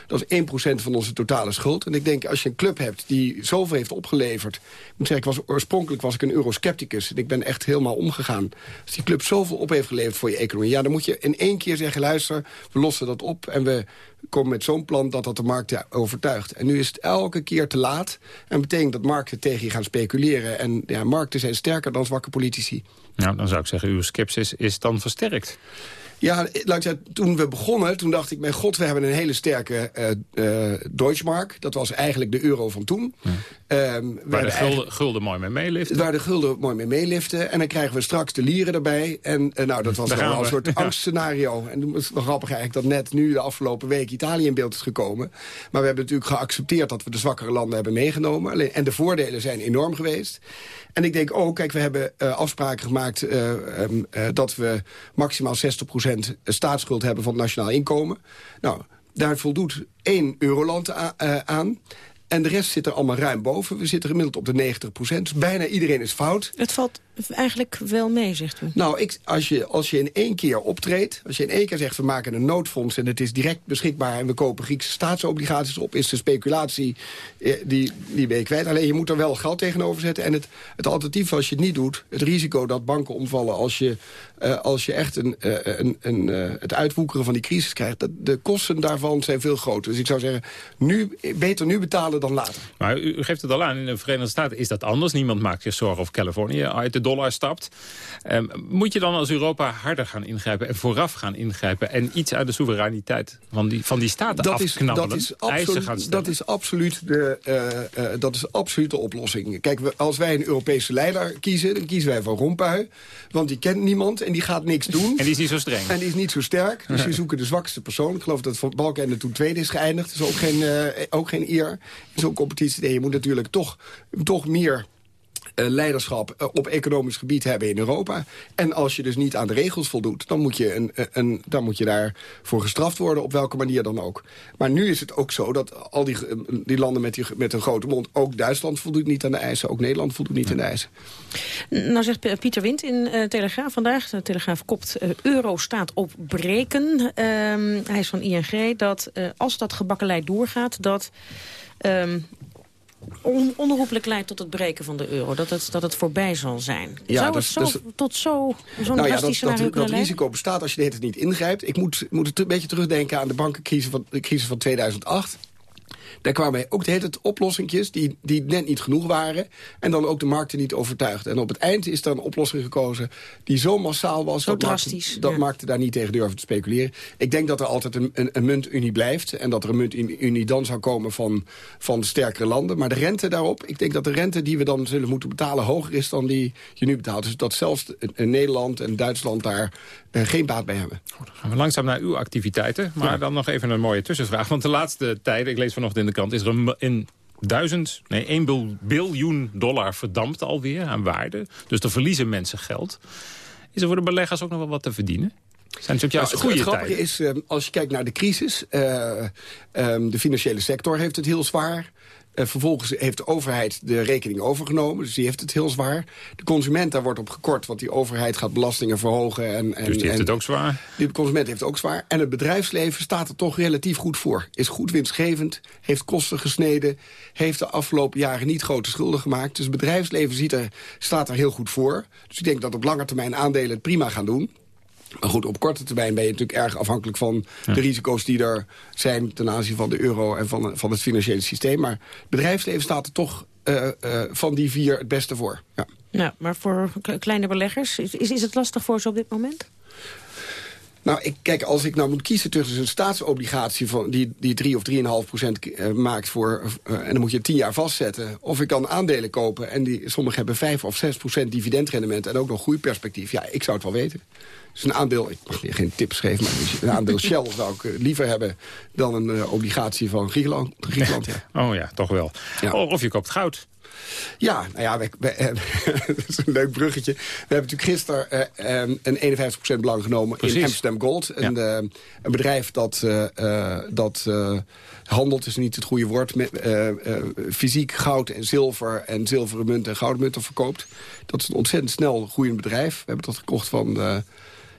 Dat is 1% van onze totale schuld. En ik denk, als je een club hebt die zoveel heeft opgeleverd... Ik moet zeggen, ik was, oorspronkelijk was ik een euroscepticus. En ik ben echt helemaal omgegaan. Als die club zoveel op heeft geleverd voor je economie... ja, dan moet je in één keer zeggen, luister, we lossen dat op... en we komen met zo'n plan dat dat de markt ja, overtuigt. En nu is het elke keer te laat. En betekent dat markten tegen je gaan speculeren. En ja, markten zijn sterker dan zwakke politici. Nou, dan zou ik zeggen, uw sceptisch is dan versterkt. Ja, toen we begonnen, toen dacht ik... mijn god, we hebben een hele sterke uh, uh, Deutschmark. Dat was eigenlijk de euro van toen. Ja. Um, waar de gulden, gulden mooi mee meeliften. Waar de gulden mooi mee meeliften. En dan krijgen we straks de lieren erbij. En uh, nou, dat was wel een soort angstscenario. En het was wel grappig eigenlijk dat net nu de afgelopen week Italië in beeld is gekomen. Maar we hebben natuurlijk geaccepteerd dat we de zwakkere landen hebben meegenomen. Alleen, en de voordelen zijn enorm geweest. En ik denk ook, kijk, we hebben uh, afspraken gemaakt uh, um, uh, dat we maximaal 60% staatsschuld hebben van het nationaal inkomen. Nou, daar voldoet één euroland aan. En de rest zit er allemaal ruim boven. We zitten gemiddeld op de 90 procent. Dus bijna iedereen is fout. Het valt eigenlijk wel mee, zegt u. Nou, ik, als, je, als je in één keer optreedt... als je in één keer zegt, we maken een noodfonds... en het is direct beschikbaar en we kopen Griekse staatsobligaties op... is de speculatie, eh, die, die ben je kwijt. Alleen je moet er wel geld tegenover zetten. En het, het alternatief als je het niet doet... het risico dat banken omvallen als je, uh, als je echt een, uh, een, een, uh, het uitwoekeren van die crisis krijgt... Dat, de kosten daarvan zijn veel groter. Dus ik zou zeggen, nu, beter nu betalen dan later. Maar u, geeft het al aan, in de Verenigde Staten is dat anders. Niemand maakt zich zorgen of Californië uit de dollar stapt. Um, moet je dan als Europa harder gaan ingrijpen en vooraf gaan ingrijpen... en iets uit de soevereiniteit van die, van die staten dat afknabbelen, is, dat is absoluut, Dat is absoluut de, dat is absoluut de oplossing. Kijk, we, als wij een Europese leider kiezen, dan kiezen wij van Rompuy. Want die kent niemand en die gaat niks doen. En die is niet zo streng. En die is niet zo sterk. Dus die zoeken de zwakste persoon. Ik geloof dat Balkenende toen tweede is geëindigd. Dat is ook geen, uh, ook geen eer in zo'n competitie. Nee, je moet natuurlijk toch, toch meer eh, leiderschap eh, op economisch gebied hebben in Europa. En als je dus niet aan de regels voldoet, dan moet je, een, eh, een, dan moet je daarvoor gestraft worden, op welke manier dan ook. Maar nu is het ook zo dat al die, die landen met, die, met een grote mond, ook Duitsland voldoet niet aan de eisen, ook Nederland voldoet niet aan de eisen. Nou zegt Pieter Wind in Telegraaf vandaag, de Telegraaf kopt, euro staat op breken. Ehm, hij is van ING, dat als dat gebakkeleid doorgaat, dat... Um, on, onherroepelijk leidt tot het breken van de euro. Dat het, dat het voorbij zal zijn. Ja, Zou het zo, dus, tot zo, zo'n nou ja, dat, dat, dat risico bestaat als je hele niet ingrijpt. Ik moet, moet een beetje terugdenken aan de bankencrisis van, de crisis van 2008. Daar kwamen ook de hele tijd oplossingjes die, die net niet genoeg waren. En dan ook de markten niet overtuigd. En op het eind is er een oplossing gekozen die zo massaal was... Zo dat drastisch. Maakte, dat maakte daar niet tegen durven te speculeren. Ik denk dat er altijd een, een, een muntunie blijft. En dat er een muntunie dan zou komen van, van de sterkere landen. Maar de rente daarop, ik denk dat de rente die we dan zullen moeten betalen... hoger is dan die je nu betaalt. Dus dat zelfs Nederland en Duitsland daar uh, geen baat bij hebben. Goed, gaan we langzaam naar uw activiteiten. Maar dan nog even een mooie tussenvraag. Want de laatste tijd, ik lees vanochtend in de krant... is er een, duizend, nee, 1 biljoen dollar verdampt alweer aan waarde. Dus er verliezen mensen geld. Is er voor de beleggers ook nog wel wat te verdienen? Zijn het nou, goede Het grappige is, uh, als je kijkt naar de crisis... Uh, de financiële sector heeft het heel zwaar. Uh, vervolgens heeft de overheid de rekening overgenomen. Dus die heeft het heel zwaar. De consument, daar wordt op gekort. Want die overheid gaat belastingen verhogen. En, en, dus die heeft het ook zwaar? De consument heeft het ook zwaar. En het bedrijfsleven staat er toch relatief goed voor. Is goed winstgevend, heeft kosten gesneden... heeft de afgelopen jaren niet grote schulden gemaakt. Dus het bedrijfsleven ziet er, staat er heel goed voor. Dus ik denk dat op lange termijn aandelen het prima gaan doen. Maar goed, op korte termijn ben je natuurlijk erg afhankelijk van de risico's die er zijn ten aanzien van de euro en van, van het financiële systeem. Maar het bedrijfsleven staat er toch uh, uh, van die vier het beste voor. Ja. ja maar voor kleine beleggers, is, is het lastig voor ze op dit moment? Nou, ik, kijk, als ik nou moet kiezen tussen een staatsobligatie... Van, die, die 3 of 3,5 procent uh, maakt voor... Uh, en dan moet je 10 jaar vastzetten. Of ik kan aandelen kopen en die, sommigen hebben 5 of 6 procent dividendrendement... en ook nog groeiperspectief. Ja, ik zou het wel weten. Dus een aandeel, ik mag geen tips geven... maar een aandeel Shell zou ik eh, liever hebben... dan een uh, obligatie van Griekenland. Griekenland ja. Oh ja, toch wel. Ja. Of je koopt goud. Ja, nou ja, we, dat is een leuk bruggetje. We hebben natuurlijk gisteren uh, een 51% belang genomen Precies. in Amsterdam Gold. Een, uh, een bedrijf dat, uh, dat handelt, is niet het goede woord, met fysiek goud en zilver en zilveren munten en gouden munten verkoopt. Dat is een ontzettend snel groeiend bedrijf. We hebben dat gekocht van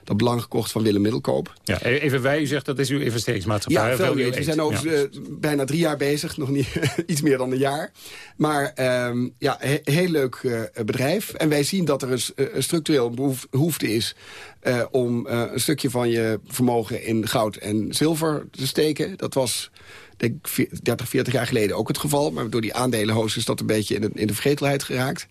dat belang gekocht van Willem Middelkoop. Ja, e- even wij, u zegt dat is uw investeringsmaatschappij. Ja, veel We zijn over uh, bijna drie jaar bezig, nog niet iets meer dan een jaar. Maar um, ja, he heel leuk uh, bedrijf. En wij zien dat er een, een structureel behoefte is... Uh, om een stukje van je vermogen in goud en zilver te steken. Dat was denk 30, 40 jaar geleden ook het geval. Maar door die aandelenhoos is dat een beetje in de, in de vergetelheid geraakt.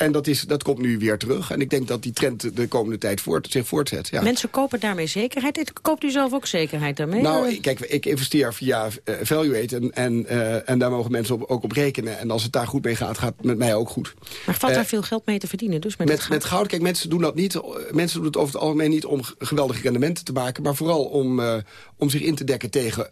En dat, is, dat komt nu weer terug. En ik denk dat die trend de komende tijd voort, zich voortzet. Ja. Mensen kopen daarmee zekerheid. Koopt u zelf ook zekerheid daarmee? Nou, kijk, ik investeer via uh, Valuate. En, en, uh, en daar mogen mensen op, ook op rekenen. En als het daar goed mee gaat, gaat het met mij ook goed. Maar valt daar veel geld mee te verdienen? Dus met, met, goud? met goud, kijk, mensen doen dat niet. Mensen doen het over het algemeen niet om geweldige rendementen te maken. Maar vooral om, om zich in te dekken tegen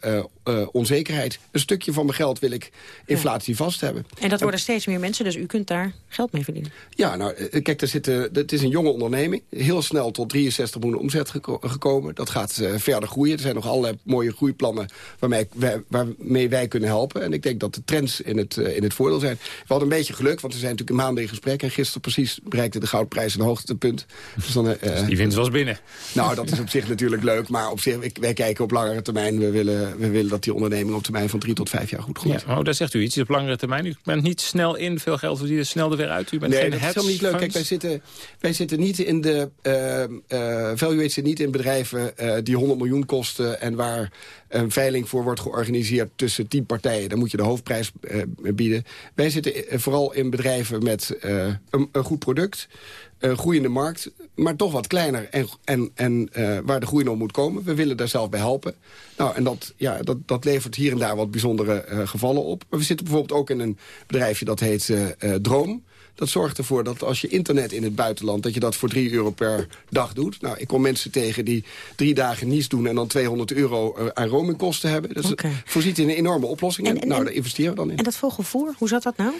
onzekerheid. Een stukje van mijn geld wil ik inflatie ja. vast hebben. En dat worden steeds meer mensen, dus u kunt daar geld mee verdienen. Ja, nou, eh, kijk, er zitten, het is een jonge onderneming. Heel snel tot 63 miljoen omzet geko gekomen. Dat gaat uh, verder groeien. Er zijn nog allerlei mooie groeiplannen waarmee wij, waarmee wij kunnen helpen. En ik denk dat de trends in het, uh, in het voordeel zijn. We hadden een beetje geluk, want we zijn natuurlijk een maanden in gesprek. En gisteren precies bereikte de goudprijs een hoogtepunt. Dus, dan, dus die winst was binnen. Nou, dat is op zich natuurlijk leuk. Maar op zich, wij kijken op langere termijn. We willen, we willen dat die onderneming op termijn van drie tot vijf jaar goed groeit. Ja, oh, daar zegt u iets. Op langere termijn. U bent niet snel in, veel geld verdienen, snel er weer uit. U bent nee, geen dat is helemaal niet leuk. Kijk, wij zitten, wij zitten niet in de... Uh, uh, zit niet in bedrijven uh, die 100 miljoen kosten... en waar een veiling voor wordt georganiseerd tussen tien partijen. Dan moet je de hoofdprijs uh, bieden. Wij zitten vooral in bedrijven met een, een, goed product... Een groeiende markt, maar toch wat kleiner en, en, en uh, waar de groei nog moet komen. We willen daar zelf bij helpen. Nou, en dat, ja, dat, dat levert hier en daar wat bijzondere gevallen op. Maar we zitten bijvoorbeeld ook in een bedrijfje dat heet Droom... Dat zorgt ervoor dat als je internet in het buitenland... dat je dat voor 3 euro per dag doet. Nou, ik kom mensen tegen die drie dagen niets doen... en dan 200 euro aan roamingkosten hebben. Dat okay. voorziet in een enorme oplossing. En, en, nou, daar investeren we dan in. En dat vogelvoer, hoe zat dat nou?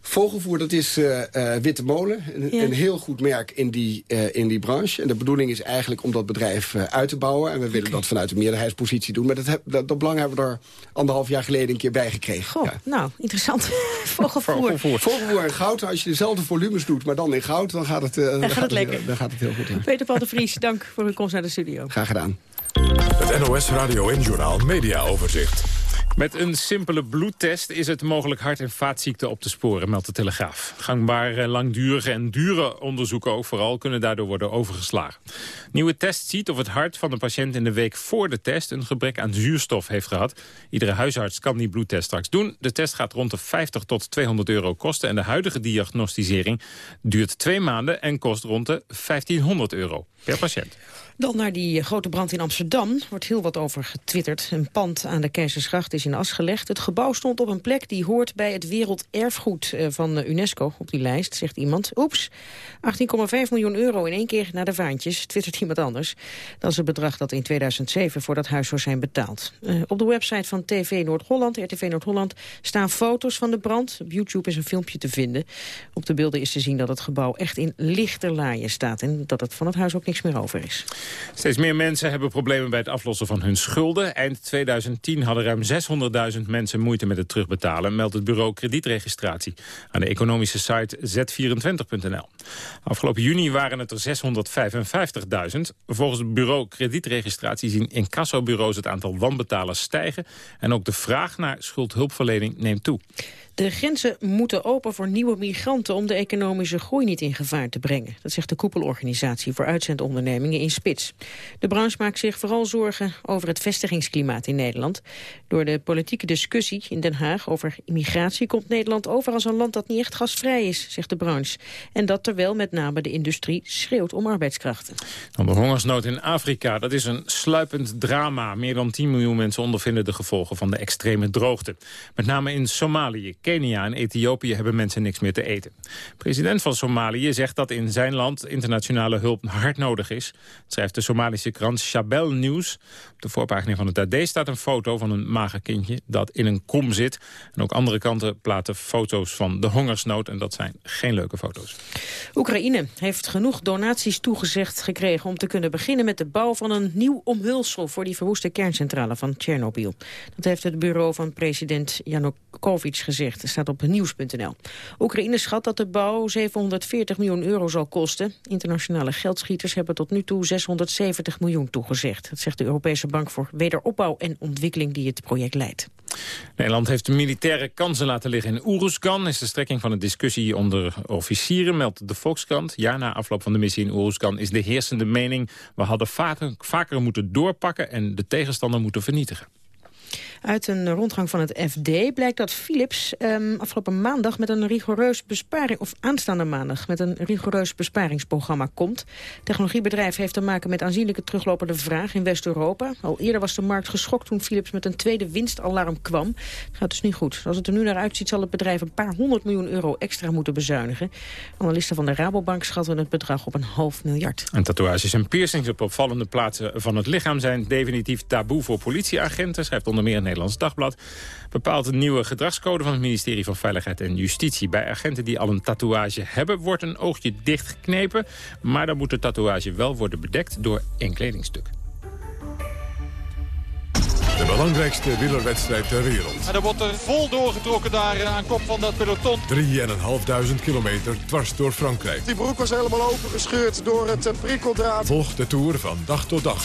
Vogelvoer, dat is uh, Witte Molen. Een, een, heel goed merk in die, uh, in die branche. En de bedoeling is eigenlijk om dat bedrijf uh, uit te bouwen. En we willen dat vanuit de meerderheidspositie doen. Maar dat, heb, dat, dat belang hebben we er anderhalf jaar geleden een keer bij gekregen. Goh, ja. nou, interessant. Vogelvoer. Vogelvoer. Vogelvoer en goud. Als je dezelfde volumes doet, maar dan in goud, dan gaat het, dan, dan gaat het, lekker. dan gaat het heel goed. Ja. Peter Paul de Vries, dank voor uw komst naar de studio. Graag gedaan. Het NOS Radio en Journaal Media Overzicht. Met een simpele bloedtest is het mogelijk hart- en vaatziekten op te sporen, meldt de Telegraaf. Gangbare, langdurige en dure onderzoeken ook vooral kunnen daardoor worden overgeslagen. Nieuwe test ziet of het hart van de patiënt in de week voor de test een gebrek aan zuurstof heeft gehad. Iedere huisarts kan die bloedtest straks doen. De test gaat rond de 50 tot 200 euro kosten en de huidige diagnostisering duurt twee maanden en kost rond de 1500 euro per patiënt. Dan naar die grote brand in Amsterdam. wordt heel wat over getwitterd. Een pand aan de Keizersgracht is in. Het gebouw stond op een plek die hoort bij het werelderfgoed eh, van UNESCO op die lijst, zegt iemand. Oeps, 18,5 miljoen euro in één keer naar de vaantjes, twittert iemand anders. Dat is het bedrag dat in 2007 voor dat huis zou zijn betaald. Uh, op de website van TV Noord-Holland, RTV Noord-Holland, staan foto's van de brand. Op YouTube is een filmpje te vinden. Op de beelden is te zien dat het gebouw echt in lichterlaaien staat... en dat het van het huis ook niks meer over is. Steeds meer mensen hebben problemen bij het aflossen van hun schulden. Eind 2010 hadden ruim 600.000 mensen moeite met het terugbetalen... meldt het bureau kredietregistratie aan de economische site z24.nl. Afgelopen juni waren het er 655.000. Volgens het bureau kredietregistratie zien incassobureaus het aantal wanbetalers stijgen... en ook de vraag naar schuldhulpverlening neemt toe. De grenzen moeten open voor nieuwe migranten om de economische groei niet in gevaar te brengen. Dat zegt de koepelorganisatie voor uitzendondernemingen in Spits. De branche maakt zich vooral zorgen over het vestigingsklimaat in Nederland. Door de politieke discussie in Den Haag over immigratie komt Nederland over als een land dat niet echt gasvrij is, zegt de branche. En dat terwijl met name de industrie schreeuwt om arbeidskrachten. De hongersnood in Afrika, dat is een sluipend drama. Meer dan 10 miljoen mensen ondervinden de gevolgen van de extreme droogte. Met name in Somalië, Kenia en Ethiopië hebben mensen niks meer te eten. President van Somalië zegt dat in zijn land internationale hulp hard nodig is. Het schrijft de Somalische krant Shabelle News. Op de voorpagina van het AD staat een foto van een mager kindje dat in een kom zit. En ook andere kanten platen foto's van de hongersnood. En dat zijn geen leuke foto's. Oekraïne heeft genoeg donaties toegezegd gekregen om te kunnen beginnen met de bouw van een nieuw omhulsel voor die verwoeste kerncentrale van Tsjernobyl. Dat heeft het bureau van president Janukovic gezegd. Dat staat op nieuws.nl. Oekraïne schat dat de bouw 740 miljoen euro zal kosten. Internationale geldschieters hebben tot nu toe 670 miljoen toegezegd. Dat zegt de Europese Bank voor Wederopbouw en Ontwikkeling die het project leidt. Nederland heeft de militaire kansen laten liggen in Oeruzkan. Is de strekking van een discussie onder officieren, meldt de Volkskrant. Ja, na afloop van de missie in Oeruzkan is de heersende mening... we hadden vaker moeten doorpakken en de tegenstander moeten vernietigen. Uit een rondgang van het FD blijkt dat Philips um, afgelopen maandag met een rigoureus besparing, of aanstaande maandag met een rigoureus besparingsprogramma komt. Het technologiebedrijf heeft te maken met aanzienlijke teruglopende vraag in West-Europa. Al eerder was de markt geschokt toen Philips met een tweede winstalarm kwam. Gaat dus niet goed. Als het er nu naar uitziet zal het bedrijf een paar honderd miljoen euro extra moeten bezuinigen. Analisten van de Rabobank schatten het bedrag op een half miljard. En tatoeages en piercings op opvallende plaatsen van het lichaam zijn definitief taboe voor politieagenten, schrijft onder meer Nederlands Dagblad... bepaalt een nieuwe gedragscode van het ministerie van Veiligheid en Justitie. Bij agenten die al een tatoeage hebben, wordt een oogje dichtgeknepen... maar dan moet de tatoeage wel worden bedekt door een kledingstuk. De belangrijkste wielerwedstrijd ter wereld. En er wordt er vol doorgetrokken daar eh, aan kop van dat peloton. 3.500 kilometer dwars door Frankrijk. Die broek was helemaal opengescheurd door het eh, prikkeldraad. Volg de Tour van dag tot dag.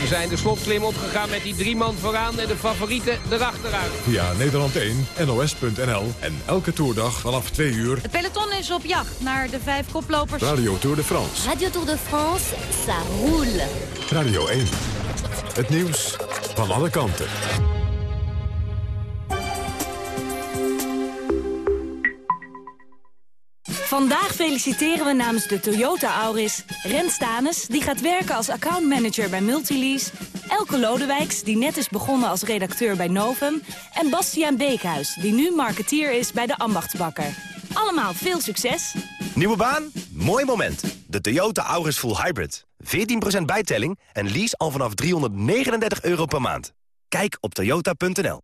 We zijn de slotklim opgegaan met die drie man vooraan en de favorieten erachteraan. Via Nederland 1, NOS.nl en elke toerdag vanaf 2 uur. Het peloton is op jacht naar de vijf koplopers. Radio Tour de France. Radio Tour de France, ça roule. Radio 1. Het nieuws van alle kanten. Vandaag feliciteren we namens de Toyota Auris Rens Stanes, die gaat werken als accountmanager bij Multilease... Elke Lodewijks, die net is begonnen als redacteur bij Novum... en Bastiaan Beekhuis, die nu marketeer is bij de Ambachtsbakker. Allemaal veel succes! Nieuwe baan? Mooi moment. De Toyota Auris Full Hybrid. 14% bijtelling en lease al vanaf 339 euro per maand. Kijk op toyota.nl.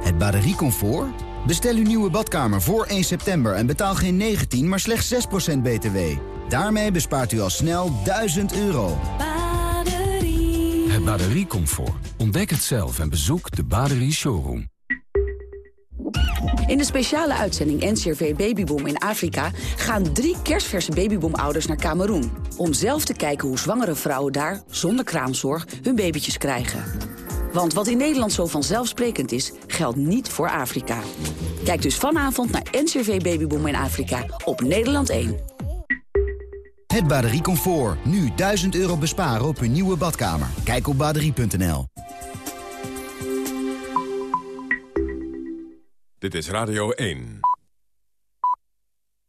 Het batteriecomfort? Bestel uw nieuwe badkamer voor 1 september en betaal geen 19, maar slechts 6% btw. Daarmee bespaart u al snel 1000 euro. Het batteriecomfort. Ontdek het zelf en bezoek de Baderie Showroom. In de speciale uitzending NCRV Babyboom in Afrika... gaan drie kerstverse babyboomouders naar Cameroen... om zelf te kijken hoe zwangere vrouwen daar, zonder kraamzorg, hun babytjes krijgen. Want wat in Nederland zo vanzelfsprekend is, geldt niet voor Afrika. Kijk dus vanavond naar NCRV Babyboom in Afrika op Nederland 1. Het batteriecomfort. Nu 1000 euro besparen op uw nieuwe badkamer. Kijk op baderie.nl. Dit is Radio 1.